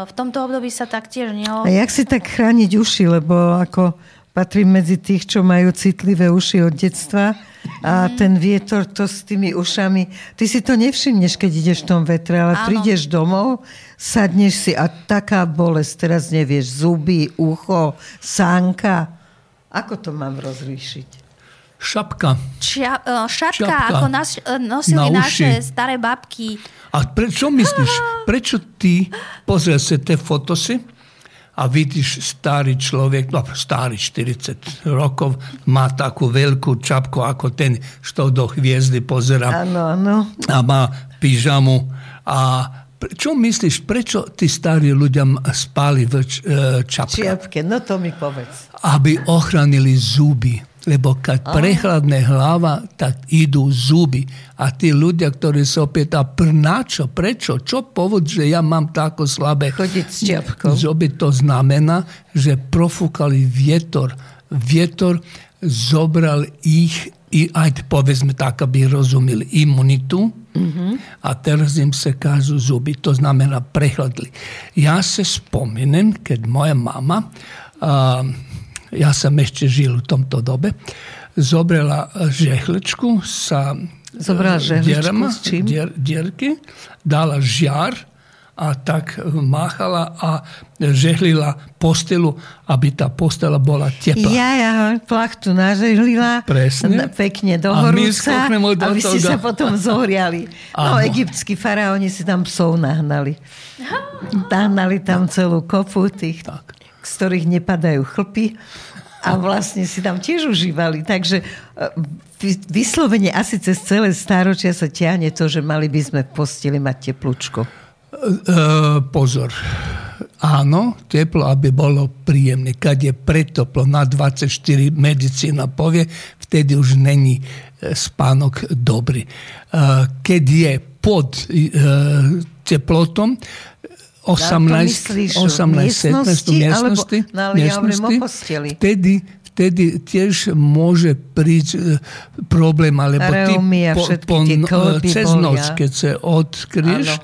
V tomto období sa taktiež neho... A jak si tak chrániť uši, lebo ako patrím medzi tých, čo majú citlivé uši od detstva a Mhm. ten vietor to s tými ušami, ty si to nevšimneš, keď ideš v tom vetre, ale Áno. prídeš domov, sadneš si a taká bolesť, teraz nevieš, zuby, ucho, sánka. Ako to mám rozlíšiť? Šapka. Čia, e, šatka, Šapka. ako nas, e, nosili Na uši. naše staré babky. A pre, čo myslíš? [laughs] Prečo ty pozrieš sa te fotosy a vidiš starý človek, no starý 40 rokov, má takú veľkú čapku ako ten, što do hviezdy pozera Áno, áno. a má pyžamu. A čo myslíš, prečo tí starí ľudia spali v e, čapkách? Čiapke, no to mi povedz. aby ochránili zuby. Lebo keď prehladne hlava, tak idú zuby. A tí ľudia, ktorí sa opýta, prnáčo, prečo, čo povod, že ja mám tako slabé Chodiť s čiapkou. zuby, to znamená, že profúkali vietor. Vietor zobral ich, i aj povedzme tak, aby rozumeli imunitu, a teraz im se kažu zuby, to znamená prehladli. Ja se spominem, keď moja mama, a, ja sam ešte žil u tomto dobe, zobrala žehličku sa Zobrala dierama, s čím? dier, dierky, dala žiar a tak máchala a žehlila postelu, aby tá postela bola teplá. Ja, ja, plachtu nažehlila. Presne. Pekne do horúca, aby ste sa potom zohriali. [laughs] No, egyptskí faraóni si tam psov nahnali. Nahnali tam celú kopu tých, Tak. Z ktorých nepadajú chlpy. A vlastne si tam tiež užívali. Takže e, vy- vyslovene asi cez celé stáročia sa ťahne to, že mali by sme v posteli mať teplúčko. E, pozor. Áno, teplo, aby bolo príjemné. Kad je pretoplo na 24, medicína povie, vtedy už není e, spánok dobrý. E, Keď je pod e, teplotom, 18, 17 mjesnosti, na mjesnosti. vtedy, vtedy tiež môže prísť eh, problém, alebo ty po, po, eh, cez noc, keď sa odkryš,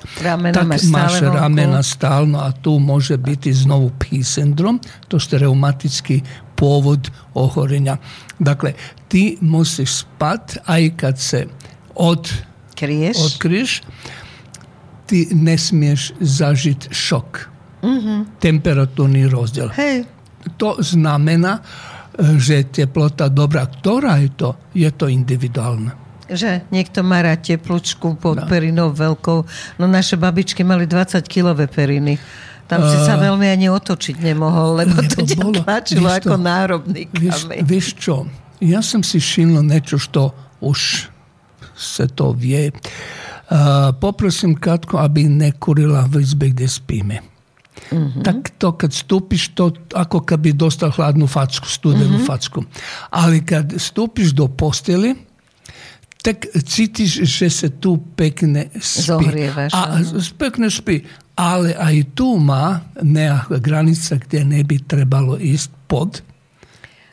tak máš ramena stálno a tu môže byť znovu P syndrom, to je reumatický pôvod ohorenja. Dakle, ty musíš spať, aj kad se od, otkriš, ty nesmieš zažiť šok. Temperatúrny rozdiel. Hej, To znamená, že teplota dobrá. Ktorá je to? Je to individuálne. že niekto má rád teplúčku pod perinou veľkou. No naše babičky mali 20-kilové periny. Tam si sa veľmi ani otočiť nemohol, lebo to Lebo ťa bolo- tlačilo vieš ako to, nárobný Vieš, kameň. vieš čo? Ja som si všiml niečo, što už se to vie. Uh, Eh, poprosim kratko, aby nekurila vrbe gdje spime. Mm-hmm. Tak to kad stupiš, to ako kad bi dosta hladnu facku, studenu mm-hmm. facku. Ali kad stupiš do posteli, tek citiš že se tu pekne spi. Zohrijevaš. A, pekne spi. Ali aj tu ma nea granica gdje ne bi trebalo ist pod.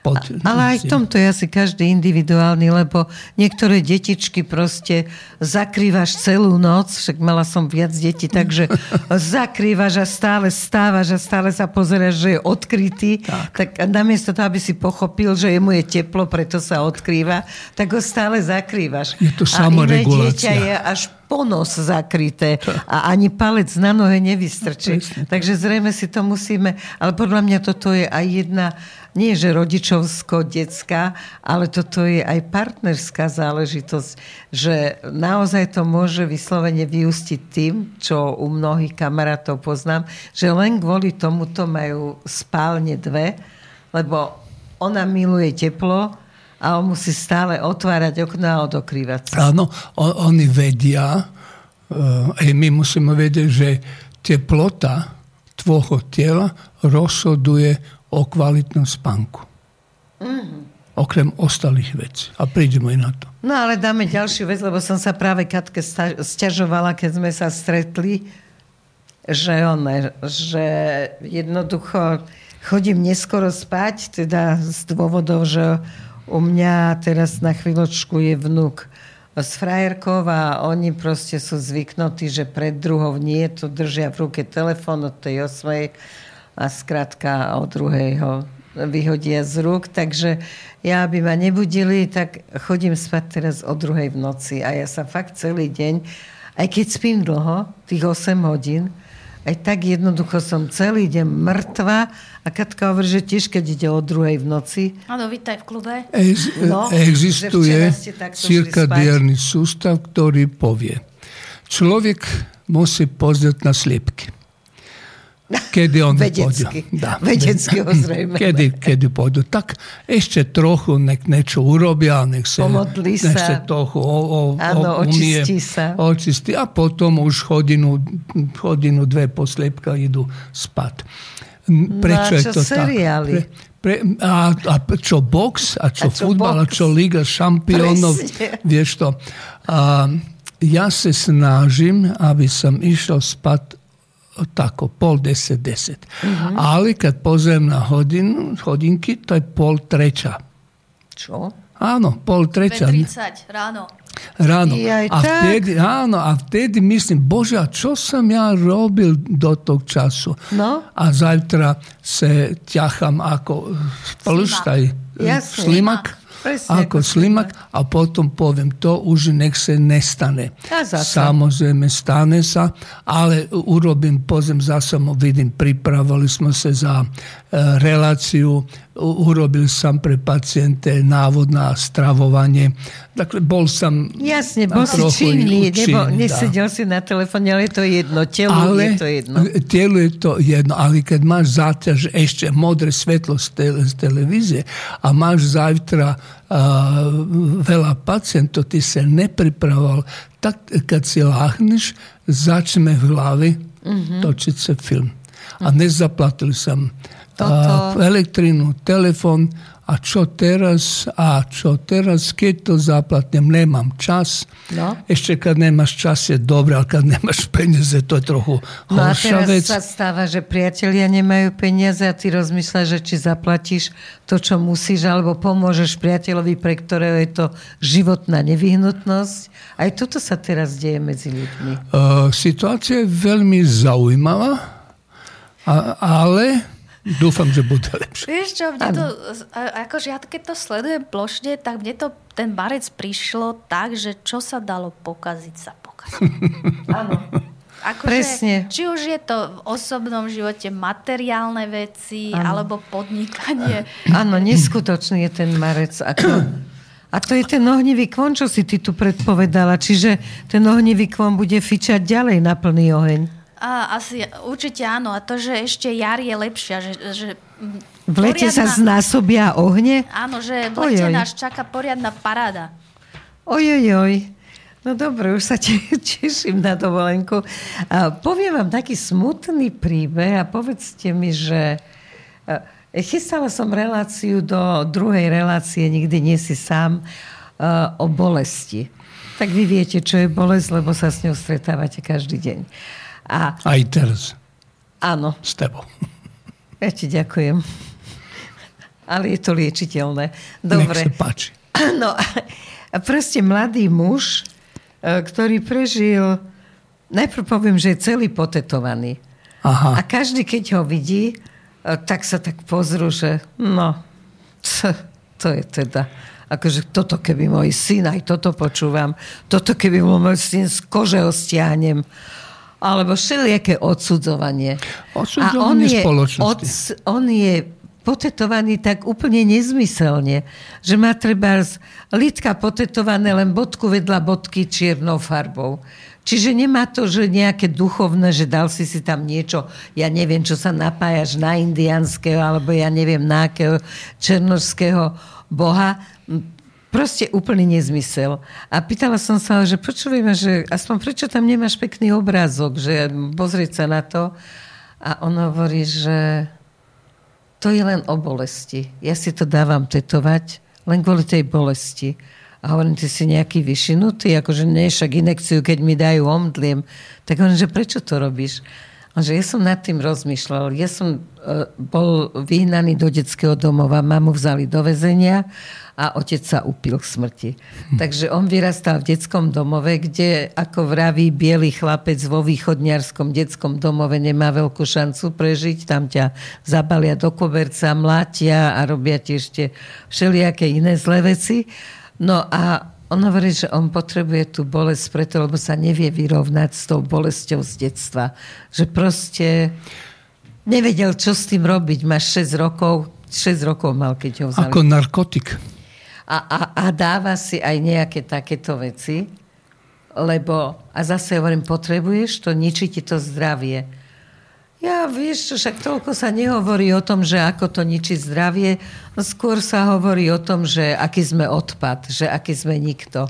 Pod Ale aj v tomto je asi každý individuálny, lebo niektoré detičky proste zakrývaš celú noc, však mala som viac detí, takže [laughs] zakrývaš a stále stávaš a stále sa pozeráš, že je odkrytý. Tak. tak namiesto toho, aby si pochopil, že jemu je teplo, preto sa odkrýva, tak ho stále zakrývaš. Je to a iné samoregulácia. dieťa je až ponos zakryté a ani palec na nohe nevystrčí. Takže zrejme si to musíme, ale podľa mňa toto je aj jedna, nie že rodičovsko-detská, ale toto je aj partnerská záležitosť, že naozaj to môže vyslovene vyústiť tým, čo u mnohých kamarátov poznám, že len kvôli tomuto majú spálne dve, lebo ona miluje teplo a on musí stále otvárať okno a odokrývať sa. Áno, o- oni vedia, uh, aj my musíme vedieť, že teplota tvojho tela rozhoduje o kvalitnom spánku. okrem ostalých vecí. A prídeme na to. No ale dáme ďalšiu vec, lebo som sa práve Katke stiažovala, keď sme sa stretli, že, on, že jednoducho chodím neskoro spať, teda z dôvodov, že u mňa teraz na chvíľočku je vnúk s frajerkou a oni proste sú zvyknutí, že pred druhou nie, to držia v ruke telefón od tej osmej a skrátka o druhej ho vyhodia z rúk. Takže ja, aby ma nebudili, tak chodím spať teraz o druhej v noci a ja sa fakt celý deň, aj keď spím dlho, tých 8 hodín, aj tak jednoducho som celý deň mŕtva a Katka hovorí, že tiež keď ide o druhej v noci. Áno, vítaj v klube. Ex, no, existuje cirkadiárny sústav, ktorý povie, človek musí pozrieť na sliepky. [laughs] Kedy on Vedecky. pôjdu. Dá, Vedecky ho [laughs] zrejme. Kedy, kedy pôjdu. Tak ešte trochu nek niečo urobia, nech sa, Pomodli nech sa. trochu o, o, Áno, o, umie, očistí sa. Očistí a potom už hodinu, hodinu dve po sliepka idú spať. Prečo no je to seriály? tak? Pre, a, a čo box, a čo, A čo futbal, a čo Liga šampiónov, Presne. vieš to. A, ja sa snažím, aby som išiel spať tako, pol deset, deset. Mhm. Ali kad pozriem na hodinu, hodinky, to je pol treča. Čo? Áno, pol treča. 2.30 ráno. Ráno. Jaj, a vtedy, áno, a vtedy myslím, Bože, a čo som ja robil do toho času? No. A zajtra sa ťaham ako spoluštaj. Jasne. Slimak. ako slimak, a potom povem to, už nek se nestane. Samo zeme stane sa, ali urobim pozem za samo, vidim, pripravili smo se za e, relaciju urobil som pre paciente návod na stravovanie. Dakle, bol som Jasne, bol si činný, nebo, nesedel si na telefóne, ale je to jedno, telu ale je to jedno. telu je to jedno, ali kad máš záťaž ešte modré svetlo z, tele, z televízie a máš zajtra uh, veľa pacientov, ty sa nepripravoval, tak kad si láhneš, začne v hlavi Mhm. točiť sa film. A nezaplatili som Toto. uh, elektrínu, telefon a čo teraz, a čo teraz, keď to zaplatím, nemám čas. No. Ešte kad nemáš čas je dobre, ale kad nemáš peniaze, to je trochu No a teraz vec. sa stáva, že priatelia nemajú peniaze a ty rozmýšľaš, že či zaplatíš to, čo musíš, alebo pomôžeš priateľovi, pre ktorého je to životná nevyhnutnosť. Aj toto sa teraz deje medzi ľuďmi. Uh, situácia je veľmi zaujímavá, a, ale dúfam, že bude lepšie. Vieš čo, mne to, akože ja keď to sledujem plošne, tak mne to ten barec prišlo tak, že čo sa dalo pokaziť, sa pokaziť. [laughs] Áno. Akože, Presne. Či už je to v osobnom živote materiálne veci, alebo podnikanie. Áno, neskutočný je ten marec. Ako... A to je ten ohnivý kvon, čo si ty tu predpovedala. Čiže ten ohnivý kvon bude fičať ďalej na plný oheň. A, asi určite áno. A to, že ešte jar je lepšia. Že, že, V lete sa poriadna- znásobia ohne? Áno, že v lete Ojoj. nás čaká poriadna paráda. Ojojoj. No dobre, už sa te, [laughs] teším na dovolenku. A poviem vám taký smutný príbeh a povedzte mi, že e, chystala som reláciu do druhej relácie, nikdy nie si sám, e, o bolesti. Tak vy viete, čo je bolesť, lebo sa s ňou stretávate každý deň. A Aj teraz áno, s tebou. ja ti ďakujem. Ale je to liečiteľné. Nech Dobre. sa páči. [clears throat] No a proste mladý muž, e, ktorý prežil, najprv poviem, že je celý potetovaný. A Aha. každý, keď ho vidí, e, tak sa tak pozrú, že no, to, to je teda, akože toto keby môj syn, aj toto počúvam, toto keby bol môj syn, z kože ho stiahnem. Alebo všelijaké odsudzovanie. Odsudzovanie spoločnosti. on je potetovaný tak úplne nezmyselne, že má treba lítka potetované len bodku vedľa bodky čiernou farbou. Čiže nemá to, že nejaké duchovné, že dal si si tam niečo, ja neviem, čo sa napájaš na indianského, alebo ja neviem, na akého černožského boha. Proste úplný nezmysel. A pýtala som sa, že ma, že aspoň prečo tam nemáš pekný obrázok, že pozrieť sa na to. A on hovorí, že to je len o bolesti. Ja si to dávam tetovať len kvôli tej bolesti. A hovorím, ty si nejaký vyšinutý, akože nie, však inekciu, keď mi dajú, omdliem. Tak hovorím, že prečo to robíš? A že ja som nad tým rozmýšľal. Ja som uh, bol vyhnaný do detského domova, mamu vzali do väzenia a otec sa upil k smrti. Takže on vyrastal v detskom domove, kde, ako vraví, biely chlapec vo východniarskom detskom domove nemá veľkú šancu prežiť. Tam ťa zabalia do koberca, mlátia a robia ti ešte všelijaké iné zlé veci. No a on hovorí, že on potrebuje tú bolesť preto, lebo sa nevie vyrovnať s tou bolesťou z detstva. Že proste nevedel, čo s tým robiť. Máš 6 rokov, 6 rokov mal, keď ho vzali. Ako narkotik. A, a, a dáva si aj nejaké takéto veci, lebo, a zase hovorím, potrebuješ to, ničí ti to zdravie. Ja, vieš však toľko sa nehovorí o tom, že ako to ničí zdravie. Skôr sa hovorí o tom, že aký sme odpad, že aký sme nikto.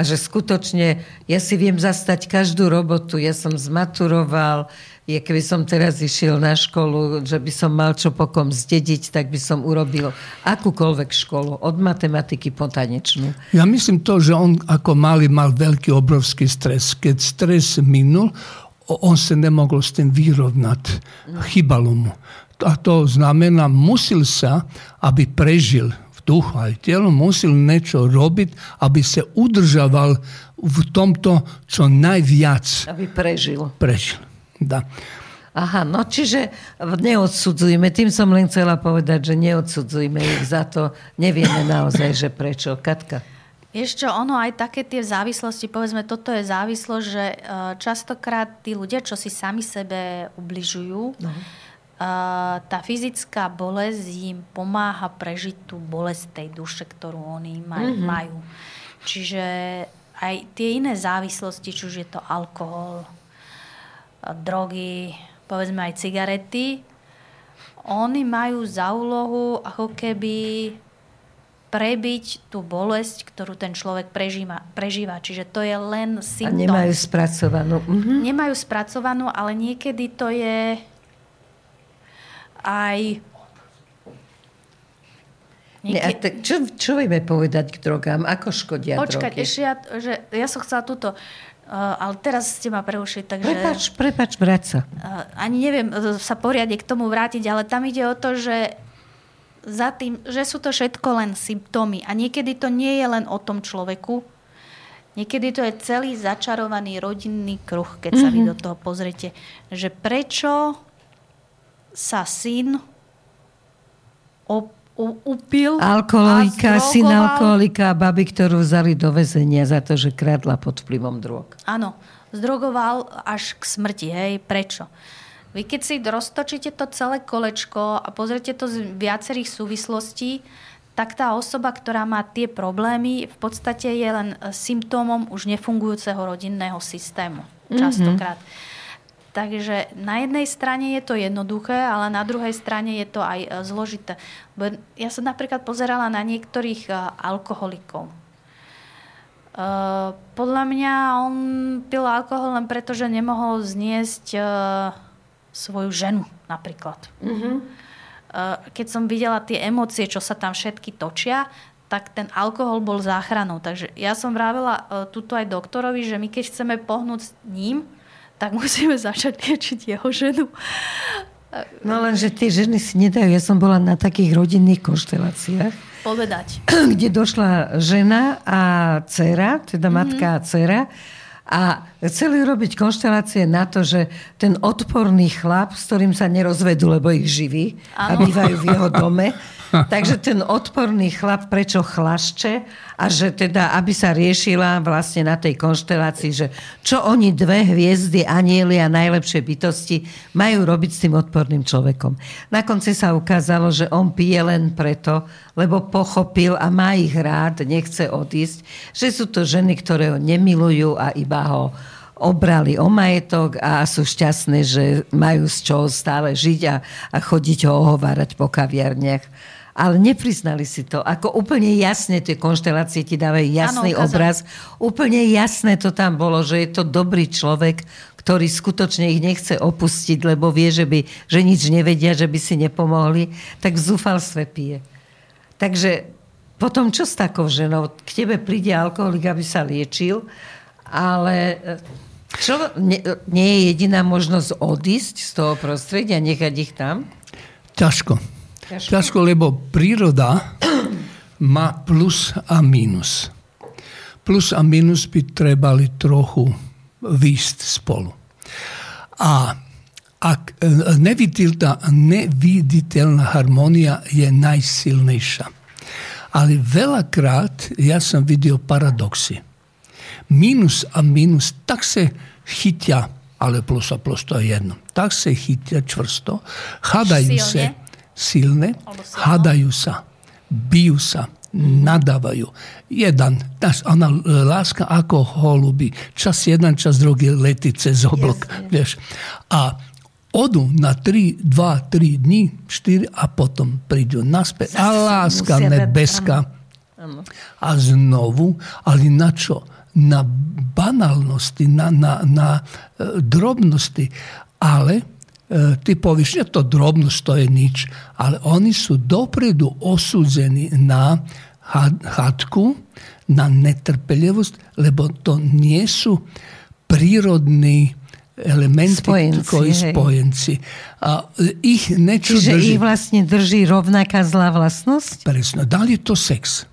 A že skutočne ja si viem zastať každú robotu. Ja som zmaturoval, je, keby som teraz išiel na školu, že by som mal čo pokom zdediť, tak by som urobil akúkoľvek školu, od matematiky po tanečnú. Ja myslím to, že on ako malý mal veľký, obrovský stres. Keď stres minul, on se ne moglo s tim vyrovnat. Chybalo mu. A to znamená, musil sa, aby prežil v duchu aj tijelu, musil niečo robiť, aby se udržaval v tomto, čo najviac... Aby prežil. Prežil, da. Aha, no čiže neodsudzujme. Tým som len chcela povedať, že neodsudzujme ich za to. Nevieme naozaj, že prečo. Katka. Ešte ono aj také tie závislosti, povedzme, toto je závislosť, že e, častokrát tí ľudia, čo si sami sebe ubližujú, no. Tá fyzická bolesť im pomáha prežiť tú bolesť tej duše, ktorú oni maj, mm-hmm. majú. Čiže aj tie iné závislosti, či už je to alkohol, drogy, povedzme aj cigarety, oni majú za úlohu ako keby prebiť tú bolesť, ktorú ten človek prežíva. prežíva. Čiže to je len symptóm. A nemajú spracovanú. Mhm. Nemajú spracovanú, ale niekedy to je aj... Niekedy... Ne, tak čo, čo vieme povedať k drogám? Ako škodia Počkať, drogy? ešte ja, že ja som chcela túto... Uh, ale teraz ste ma preušili, takže... Prepač, prepač, vráť sa. Uh, ani neviem uh, sa poriadne k tomu vrátiť, ale tam ide o to, že za tým, že sú to všetko len symptómy. A niekedy to nie je len o tom človeku, niekedy to je celý začarovaný rodinný kruh, keď sa mm-hmm. vy mhm. do toho pozrete. Že prečo sa syn op- upil Alkoholika, syn alkoholika a babi, ktorú vzali do väzenia za to, že kradla pod vplyvom drog. Áno, zdrogoval až k smrti. Hej, prečo? Vy keď si roztočíte to celé kolečko a pozrite to z viacerých súvislostí, tak tá osoba, ktorá má tie problémy, v podstate je len e, symptómom už nefungujúceho rodinného systému. Mhm. Častokrát. Mm-hmm. Takže na jednej strane je to jednoduché, ale na druhej strane je to aj e, zložité. Ja som napríklad pozerala na niektorých e, alkoholikov. Podľa mňa on pil alkohol len preto, že nemohol zniesť svoju ženu napríklad. Mm-hmm. Keď som videla tie emócie, čo sa tam všetky točia, tak ten alkohol bol záchranou. Takže ja som vravela e, tuto aj doktorovi, že my keď chceme pohnúť s ním, tak musíme začať liečiť jeho ženu. No len, že tie ženy si nedajú. Ja som bola na takých rodinných konšteláciách. Povedať. [clears throat] Kde došla žena a dcera, teda mm-hmm. matka a dcera a chceli robiť konštelácie na to, že ten odporný chlap, s ktorým sa nerozvedú, lebo ich živí a bývajú v jeho dome, [laughs] Takže ten odporný chlap prečo chlašče? A že teda, aby sa riešila vlastne na tej konštelácii, že čo oni dve hviezdy, anieli a najlepšie bytosti majú robiť s tým odporným človekom. Na konci sa ukázalo, že on pije len preto, lebo pochopil a má ich rád, nechce odísť, že sú to ženy, ktoré ho nemilujú a iba ho obrali o majetok a sú šťastné, že majú z čoho stále žiť a, a chodiť ho ohovárať po kaviarniach ale nepriznali si to. Ako úplne jasne tie konštelácie ti dávajú jasný ano, obraz. Úplne jasné to tam bolo, že je to dobrý človek, ktorý skutočne ich nechce opustiť, lebo vie, že, by, že nič nevedia, že by si nepomohli, tak v zúfalstve pije. Takže potom čo s takou ženou? K tebe príde alkoholik, aby sa liečil, ale e, čo, nie, nie je jediná možnosť odísť z toho prostredia, nechať ich tam? Ťažko. Ťažko, Ťažko lebo príroda [clears throat] má plus a minus. Plus a minus by trebali trochu výjsť spolu. A ak e, neviditeľná harmonia je najsilnejšia. Ali veľakrát ja sam vidio paradoksi. Minus a minus tak se hitja, ali plus a plus to je jedno. Tak se hitja čvrsto, hadaju Silne. se silne, hadaju sa, biju sa, nadavaju. Jedan, znaš, ona láska ako holubi. Čas jedan, čas drugi leti cez oblok. Yes, A odu na 3, 2, 3 dní, 4 a potom prídu naspäť. A láska nebeska. A znovu, ale na čo? Na banálnosti, na, na, na e, drobnosti. Ale e, ty povieš, že to drobnosť, to je nič. Ale oni sú dopredu osúdzení na hadku, na netrpelivosť, lebo to nie sú prírodní elementi spojenci, koji spojenci. A ich nečo Čiže drži. ich vlastne drží rovnaká zlá vlastnosť? Presno. Da li je to seks?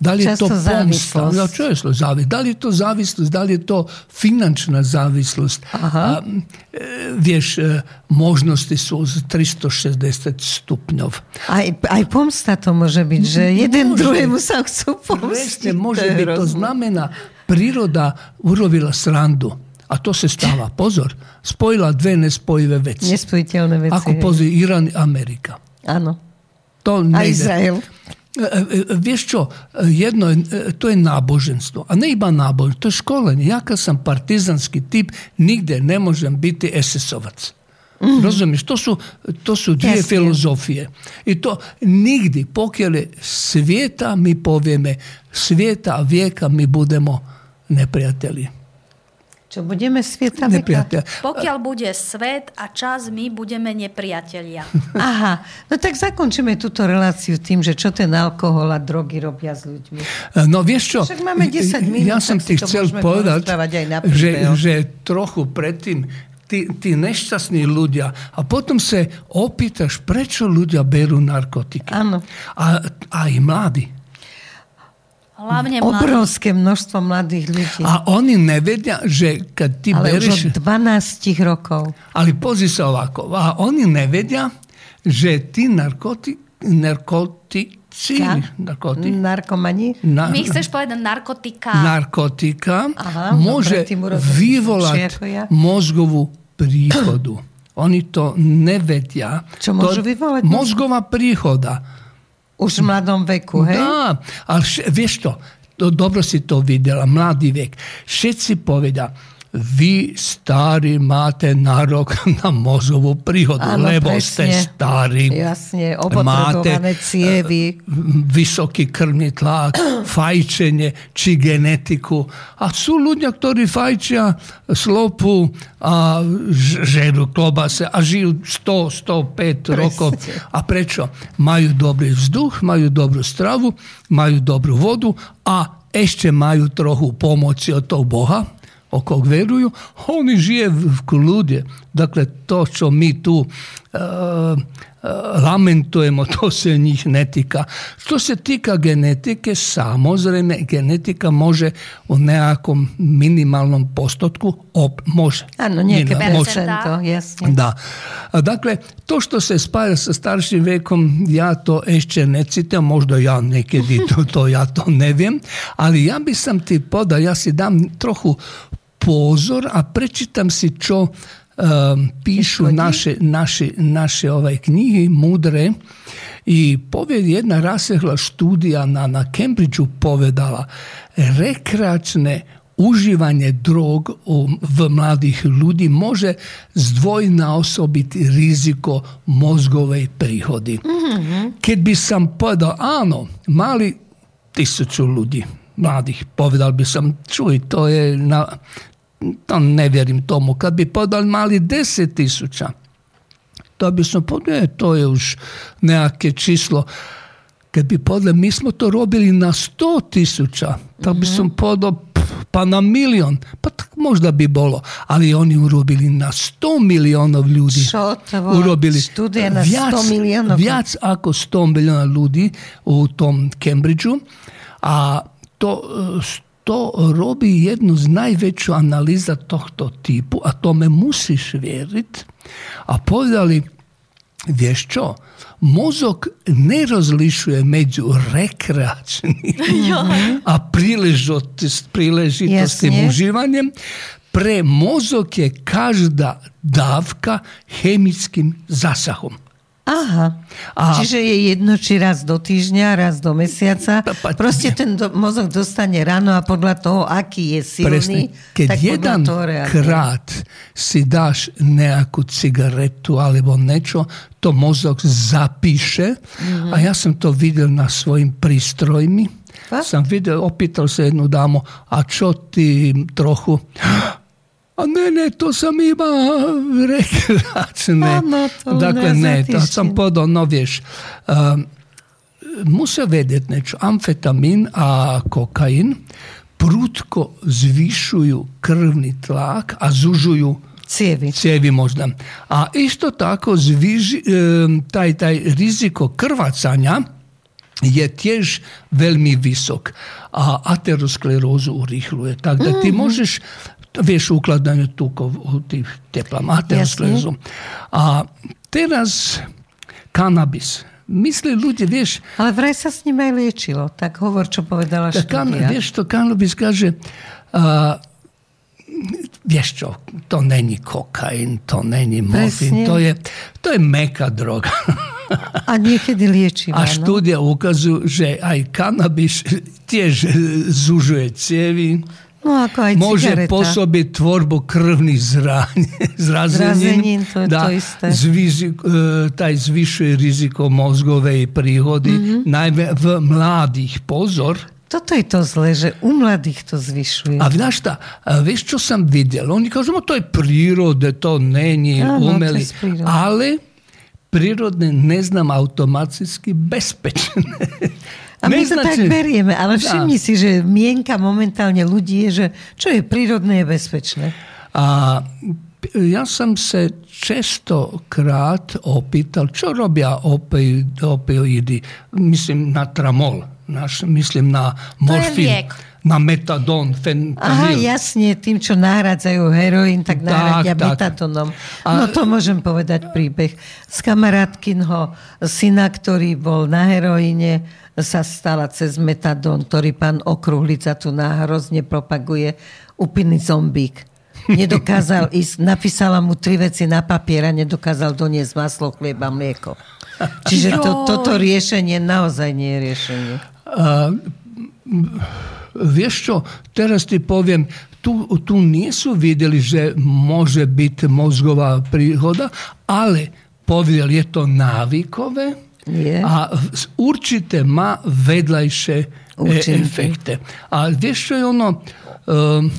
Da li je to pomsta? Da, je závislosť? Da li je to závislosť? Da li je to finančná závislosť? Aha. A, e, vieš, e, možnosti sú z 360 stupňov. Aj, aj pomsta to môže byť, že jeden môže. druhému sa chcú pomstiť. Presne, môže byť. To znamená, príroda urobila srandu a to se stava, [laughs] pozor, spojila dve nespojive veci. Nespojiteľné veci. Ako pozri Iran i Amerika. Áno. To A Izrael. Vieš čo, jedno je, to je náboženstvo. A ne iba náboženstvo, to je školenie. Ja kad sam partizanski tip, nigde ne možem biti SS-ovac. Mm-hmm. Rozumieš, to su, to su dvije Jasne. filozofije. I to nigdi, pokiaľ je svijeta mi povieme, svijeta vijeka mi budemo neprijatelji. Čo budeme sveta nepriateľ. Pokiaľ bude svet a čas, my budeme nepriatelia. [laughs] Aha, no tak zakončíme túto reláciu tým, že čo ten alkohol a drogy robia s ľuďmi. No vieš čo? Však máme 10 minút, ja som ti chcel povedať, že, že trochu predtým tí, tí nešťastní ľudia a potom sa opýtaš, prečo ľudia berú narkotiky. Áno. A aj mladí. Hlavne Obrovské množstvo mladých ľudí. A oni nevedia, že keď ty ale bereš... už od 12 rokov. Ale pozri sa ovako. A oni nevedia, že ty narkoti, narkotici... Narkoti, Narkomani? Na, My chceš povedať narkotika. Narkotika Aha, môže vyvolať mozgovú príchodu. Oni to nevedia. Čo môžu vyvolať? Mozgová príchoda už v mladom veku, hej? Da, ali vieš to, dobro si to videla, mladý vek. Všetci povedia, vi stari máte nárok [laughs] na mozovú príhodu, Áno, lebo presne. ste starí. Jasne, máte cievy. Eh, vysoký krvný tlak, [clears throat] fajčenie či genetiku. A sú ľudia, ktorí fajčia slopu a žerú klobase a žijú 100-105 rokov. A prečo? Majú dobrý vzduch, majú dobrú stravu, majú dobrú vodu a ešte majú trochu pomoci od toho Boha, oko veruju, oni žije v kľude. Dakle, to, čo my tu uh, lamentujemo, [laughs] to se njih ne tika. Što se tika genetike, samozrejme, genetika može u nekakvom minimalnom postotku, op, može. Ano, jasne. Da. Dakle, to što se spaja sa staršim vekom, ja to ešte ne citam, možda ja nekedy to, to ja to ne viem, ali ja bi sam ti podao, ja si dam trochu pozor, a prečitam si čo um, píšu naše, naše, naše ovaj knjihy mudre i poved jedna rasehla študija na, na Cambridgeu povedala rekreačne uživanje drog v mladih ljudi može zdvojnaosobiti riziko mozgove prihodi. Mm-hmm. Kad bi sam povedal, áno, mali tisuću ljudi mladih, povedal bi sam, čuj, to je na ne vjerim tomu, kad bi podali mali deset tisuća, to bi smo podali, to je už nekakve číslo. Keď by povedali, my smo to robili na 100 tisuća, tak by som povedal, pf, pa na milión. Pa tak možda bi bolo. Ali oni urobili na 100 miliónov ľudí. Čo to bolo? Urobili Štúdia na viac, 100 miliónov? Viac ako 100 miliónov ľudí u tom Cambridgeu. A to, e, to robí jednu z najväčšiu analýza tohto typu a tome musíš vieriť. A povedali, vieš čo, mozog ne rozlišuje među rekreačnim [laughs] a priležitost, priležitostim uživanjem. Pre mozog je každá dávka chemickým zasahom. Aha. A- Čiže je jedno, či raz do týždňa, raz do mesiaca. Proste ten do, mozog dostane ráno a podľa toho, aký je silný, Keď tak reaguje. krát si dáš nejakú cigaretu alebo niečo, to mozog zapíše. Mhm. A ja som to videl na svojim prístrojmi. Fakt? Videl, opýtal sa jednu dámu, a čo ty trochu... A ne, ne, to sam iba rekreačné. Áno, to dakle, na ne, to sam podal, no vieš, um, musia vedieť niečo. Amfetamín a kokain prudko zvyšujú krvný tlak a zužujú Cievy. cijevi možda. A isto tako zviži, em, taj, taj riziko krvacanja je tiež veľmi vysok. A aterosklerózu urýchluje. Tak da ti možeš vieš ukladanie tukov tých teplám, aterosklerózu. A teraz kanabis. Myslí ľudia, vieš, Ale vraj sa s ním aj liečilo. Tak hovor, čo povedala kan, štúdia. vieš to, kanabis kaže, a, vieš čo, to není kokain, to není morfín, to je, to je meka droga. A niekedy liečivá. A no. štúdia ukazujú, že aj kanabis tiež zužuje cievy, No ako aj môže cigareta. pôsobiť tvorbu krvných zraň, [laughs] zrazenín, Zrazenín, to je to isté. zvyši, e, taj zvyšuje riziko mozgovej príhody, Mhm. najmä v mladých. Pozor, Toto je to zlé, že u mladých to zvyšuje. A znaš šta, a vieš čo sam vidjel? Oni kažu, "Ma, to je prirode, to není je umeli. prírody. Ale prirodne ne znam automatski. [laughs] A my to tak berieme, ale všimni si, že mienka momentálne ľudí je, že čo je prírodné, je bezpečné. A ja sam se čestokrát opýtal, čo robia opi, opioidi. Mislim na tramol, naš, mislim na morfín, liek. Na metadon, Aha, jasne, tým, čo nahrádzajú heroín, tak nahradia tak. metadonom. A- No to môžem povedať príbeh. Z kamarátkinho syna, ktorý bol na heroíne, sa stala cez metadon, ktorý pán Okruhlica tu na hrozne propaguje, úplný zombík. Nedokázal [laughs] ísť, napísala mu tri veci na papier a nedokázal doniesť maslo, chlieba, mlieko. Čiže to, toto riešenie naozaj nie je riešenie. M, vieš čo, teraz ti poviem, tu, tu nisu vidjeli že može biti mozgová príhoda, ale povedali je to návikové Je. a určite má vedľajšie e, Účinky. efekte. A vieš čo je ono, um,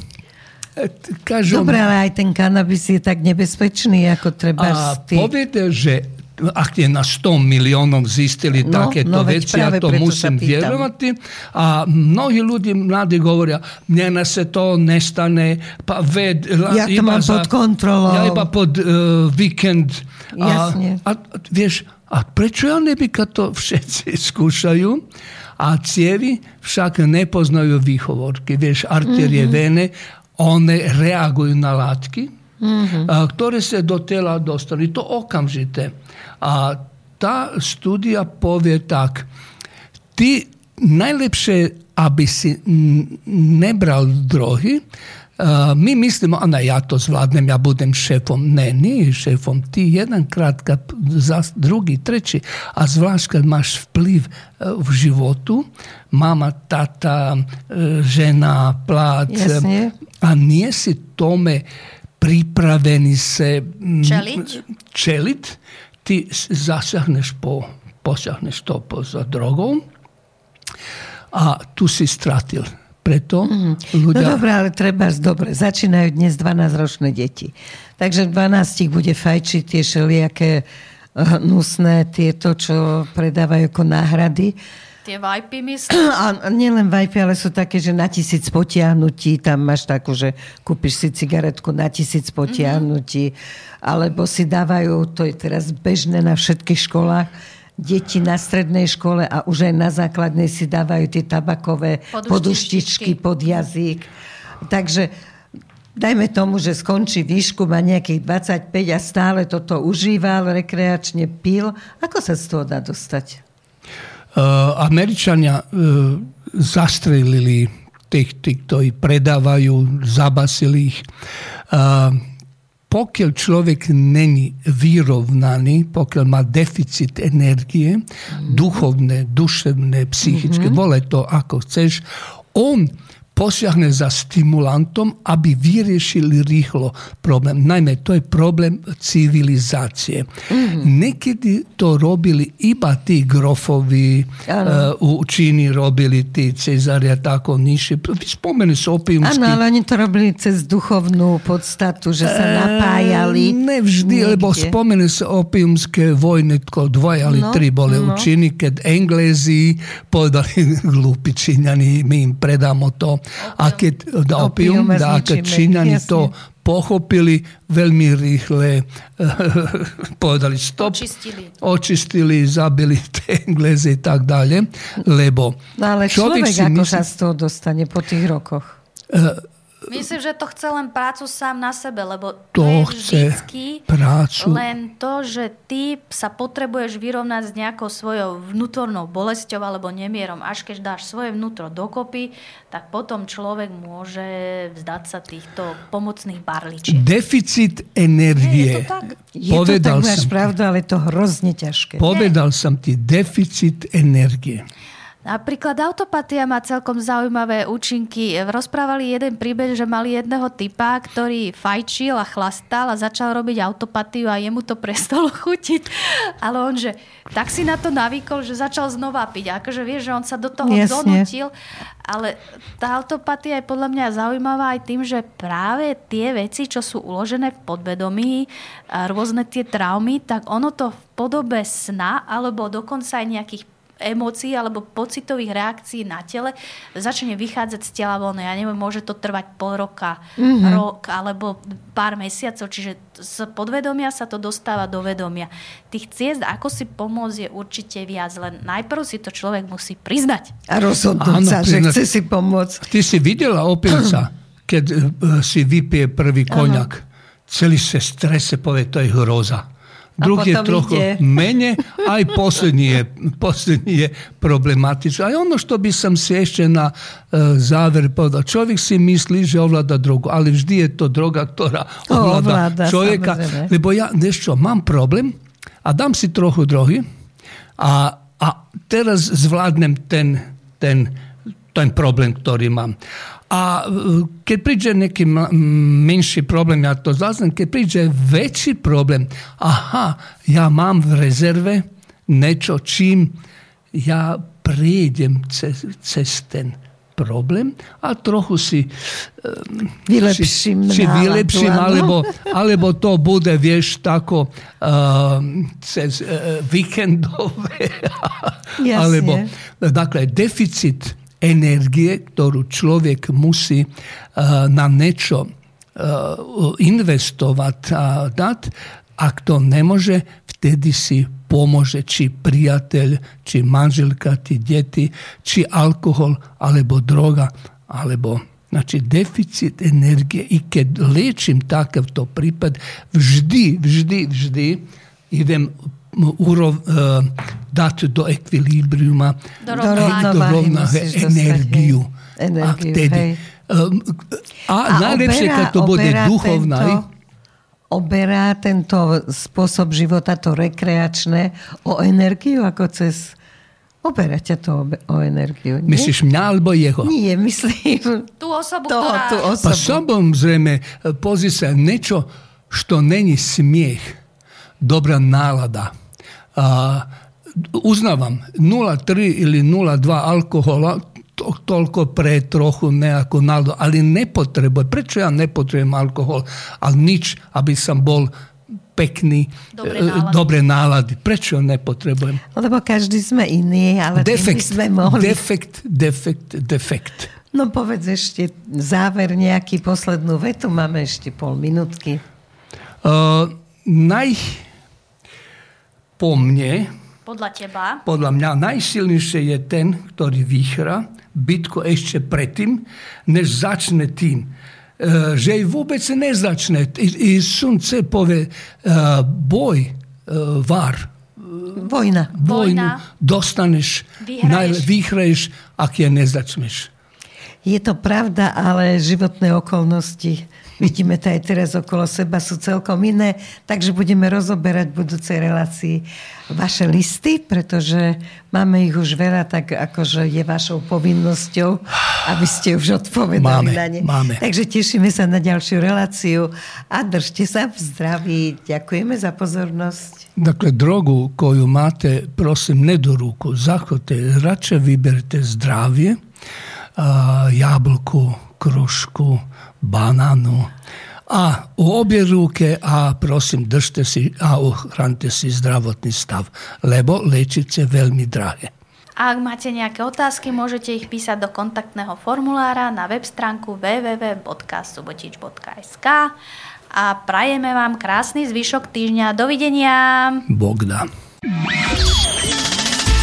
kažem, Dobre, ale aj ten kanabis je tak nebezpečný, ako treba a ty. poviete, že ak je na 100 milionom zistili no, tako je to no, to već, ja to musim vjerovati. A mnogi ljudi mladi govore, njena se to nestane, pa ved, La, ja to imam pod kontrolom. Ja iba pod uh, vikend. A, A, a, vješ, a preču ja ne bi kad to všetci [laughs] iskušaju, a cijevi však ne poznaju vihovorki, vješ, arterije mm -hmm. vene, one reaguju na latki, Mhm. a, ktoré se do tela dostali. To okamžite. A ta studija povije tak. Ti najlepše, aby si ne bral drogi, mi mislimo, a ne, ja to zvládnem, ja budem šefom. Ne, nije šefom. Ti jedankrát, kad za drugi, treći, a zvlášť kad máš vplyv e, v životu, mama, tata, e, žena, plát, Jasne. a nije si tome pripraveni se mm, čeliť, ty s- zasahneš po, posahneš to po, za drogou a tu si stratil. Preto No ľudia... dobré, ale treba dobre. Začínajú dnes 12-ročné deti. Takže 12 bude fajčiť tie všelijaké hnusné tieto, čo predávajú ako náhrady. Tie vajpy myslím? [clears throat] A nielen vajpy, ale sú také, že na tisíc potiahnutí, tam máš takú, že kúpiš si cigaretku na tisíc potiahnutí, mm-hmm. alebo si dávajú, to je teraz bežné na všetkých školách, deti na strednej škole a už aj na základnej si dávajú tie tabakové poduštičky, poduštičky pod jazyk. Takže dajme tomu, že skončí výšku, má nejakých 25 a stále toto užíval, rekreačne pil. Ako sa z toho dá dostať? Uh, Američania uh, zastrelili tých, tých, ktorí predávajú, zabasili ich. Uh, pokiaľ človek není vyrovnaný, pokiaľ má deficit energie, mm. duchovné, duševné, psychické, mm-hmm. vole to ako chceš, on posiahne za stimulantom, aby vyriešili rýchlo problém. Najmä to je problém civilizácie. Mm-hmm. Niekedy to robili iba tí grofovi, uh, u Číny robili tí Cezaria tako nižšie. Spomenú sa opiumský. Áno, ale oni to robili cez duchovnú podstatu, že sa napájali. E, nevždy, niekde. lebo spomenú sa opiumské vojny, tko dvoj, ale no, tri boli no. u Číny, keď Englézi povedali, [laughs] glúpi Číňani, my im predámo to a keď da, opium, da, keď Číňani to pochopili veľmi rýchle, [laughs] povedali stop, očistili, očistili zabili tie Englézy a tak ďalej, lebo no ale človek, človek ako myslí, sa z toho dostane po tých rokoch? Myslím, že to chce len prácu sám na sebe, lebo to, to je chce vždycky prácu. len to, že ty sa potrebuješ vyrovnať s nejakou svojou vnútornou bolesťou alebo nemierom. Až keď dáš svoje vnútro dokopy, tak potom človek môže vzdať sa týchto pomocných barličiek. Deficit energie. Nie, je to tak? Je Povedal to tak, som, pravda, ale je to hrozne ťažké. Povedal Nie. som ti, deficit energie. Napríklad autopatia má celkom zaujímavé účinky. Rozprávali jeden príbeh, že mali jedného typa, ktorý fajčil a chlastal a začal robiť autopatiu a jemu to prestalo [laughs] chutiť. Ale on, že tak si na to navýkol, že začal znova piť. Akože vieš, že on sa do toho Jasne. donútil. Ale tá autopatia je podľa mňa zaujímavá aj tým, že práve tie veci, čo sú uložené v podvedomí, rôzne tie traumy, tak ono to v podobe sna alebo dokonca aj nejakých emócií alebo pocitových reakcií na tele začne vychádzať z tela von. Ja neviem, môže to trvať pol roka, mm-hmm. rok alebo pár mesiacov, čiže z podvedomia sa to dostáva do vedomia. Tých ciest, ako si pomôcť, je určite viac, len najprv si to človek musí priznať. A rozhodnúť sa, že chce si pomôcť. Ty si videla opilca, [clears throat] keď uh, si vypije prvý koňak. Celý sa strese, povie, to je hroza drugi je trochu [laughs] menje, a i posljednji je, posljednji je problematičan. A ono što bi sam sješće na uh, zaver, da čovjek si misli že ovlada drogu, ali vždy je to droga, ktora ovlada, ovlada čovjeka. Lebo ja nešto, mam problem, a dam si trochu drogi, a, a teraz zvladnem ten, ten, ten problem, ktorý mám. A eh, kad priđe neki menši problem, ja to zaznam, kad priđe veći problem, aha, ja mam rezerve, nečo čim ja prijedem cesten problem, a trochu si eh, vilepšim, si, si vilepšim alebo, alebo to bude, vieš, tako uh, cez uh, vikendove. [laughs] Yes, Alebo, dakle, deficit energie, ktorú človek musí uh, na niečo uh, investovať a dať. Ak to nemôže, vtedy si pomôže či priateľ, či manželka, či deti, či alkohol, alebo droga, alebo Znači, deficit energie, i keď liečím takýto prípad, vždy, vždy, vždy idem urov, uh, dať do ekvilibriuma, do rovnováhy energiu. energiu. A vtedy. Um, a, a najlepšie, keď to bude duchovná. Tento, oberá tento spôsob života, to rekreačné, o energiu ako cez... Oberá ťa to o, o energiu. Nie? Myslíš mňa alebo jeho? Nie, myslím... Tú osobu, toho, ktorá... Tú osobu. Pa samozrejme, pozri sa, niečo, što není smiech, dobrá nálada, a, uznávam, 0,3 ili 0,2 alkohola, to, toľko pre trochu nejakú náladu, ale nepotrebuje. Prečo ja nepotrebujem alkohol? Ale nič, aby som bol pekný, Dobré e, nálady. dobré nálady. Prečo nepotrebujem? Lebo každý sme iný, ale by Defekt, sme mohli... defekt, defekt, defekt. No povedz ešte záver, nejaký poslednú vetu, máme ešte pol minútky. Uh, naj, po mne, Podľa teba, podľa mňa najsilnejšie je ten, ktorý vyhrá bitku ešte predtým, než začne tým. Uh, že i vôbec nezačne. I, i sunce povie uh, boj, uh, var, Vojna. vojnu Vojna. dostaneš, vyhraješ, ak je nezačneš. Je to pravda, ale životné okolnosti, vidíme to aj teraz okolo seba, sú celkom iné, takže budeme rozoberať v budúcej relácii vaše listy, pretože máme ich už veľa, tak akože je vašou povinnosťou, aby ste už odpovedali Máme, na ne. máme. Takže tešíme sa na ďalšiu reláciu a držte sa v zdraví. Ďakujeme za pozornosť. Dakle, drogu koju máte, prosím, ne do ruku. Zachote, radšej vyberte zdravje, a, jablku, krušku, bananu, a u obje ruke, a prosím, držte si a ochránte si zdravotný stav, lebo lečice veľmi drahé. A ak máte nejaké otázky, môžete ich písať do kontaktného formulára na web stránku www.subotič.sk a prajeme vám krásny zvyšok týždňa. Dovidenia! Bogda.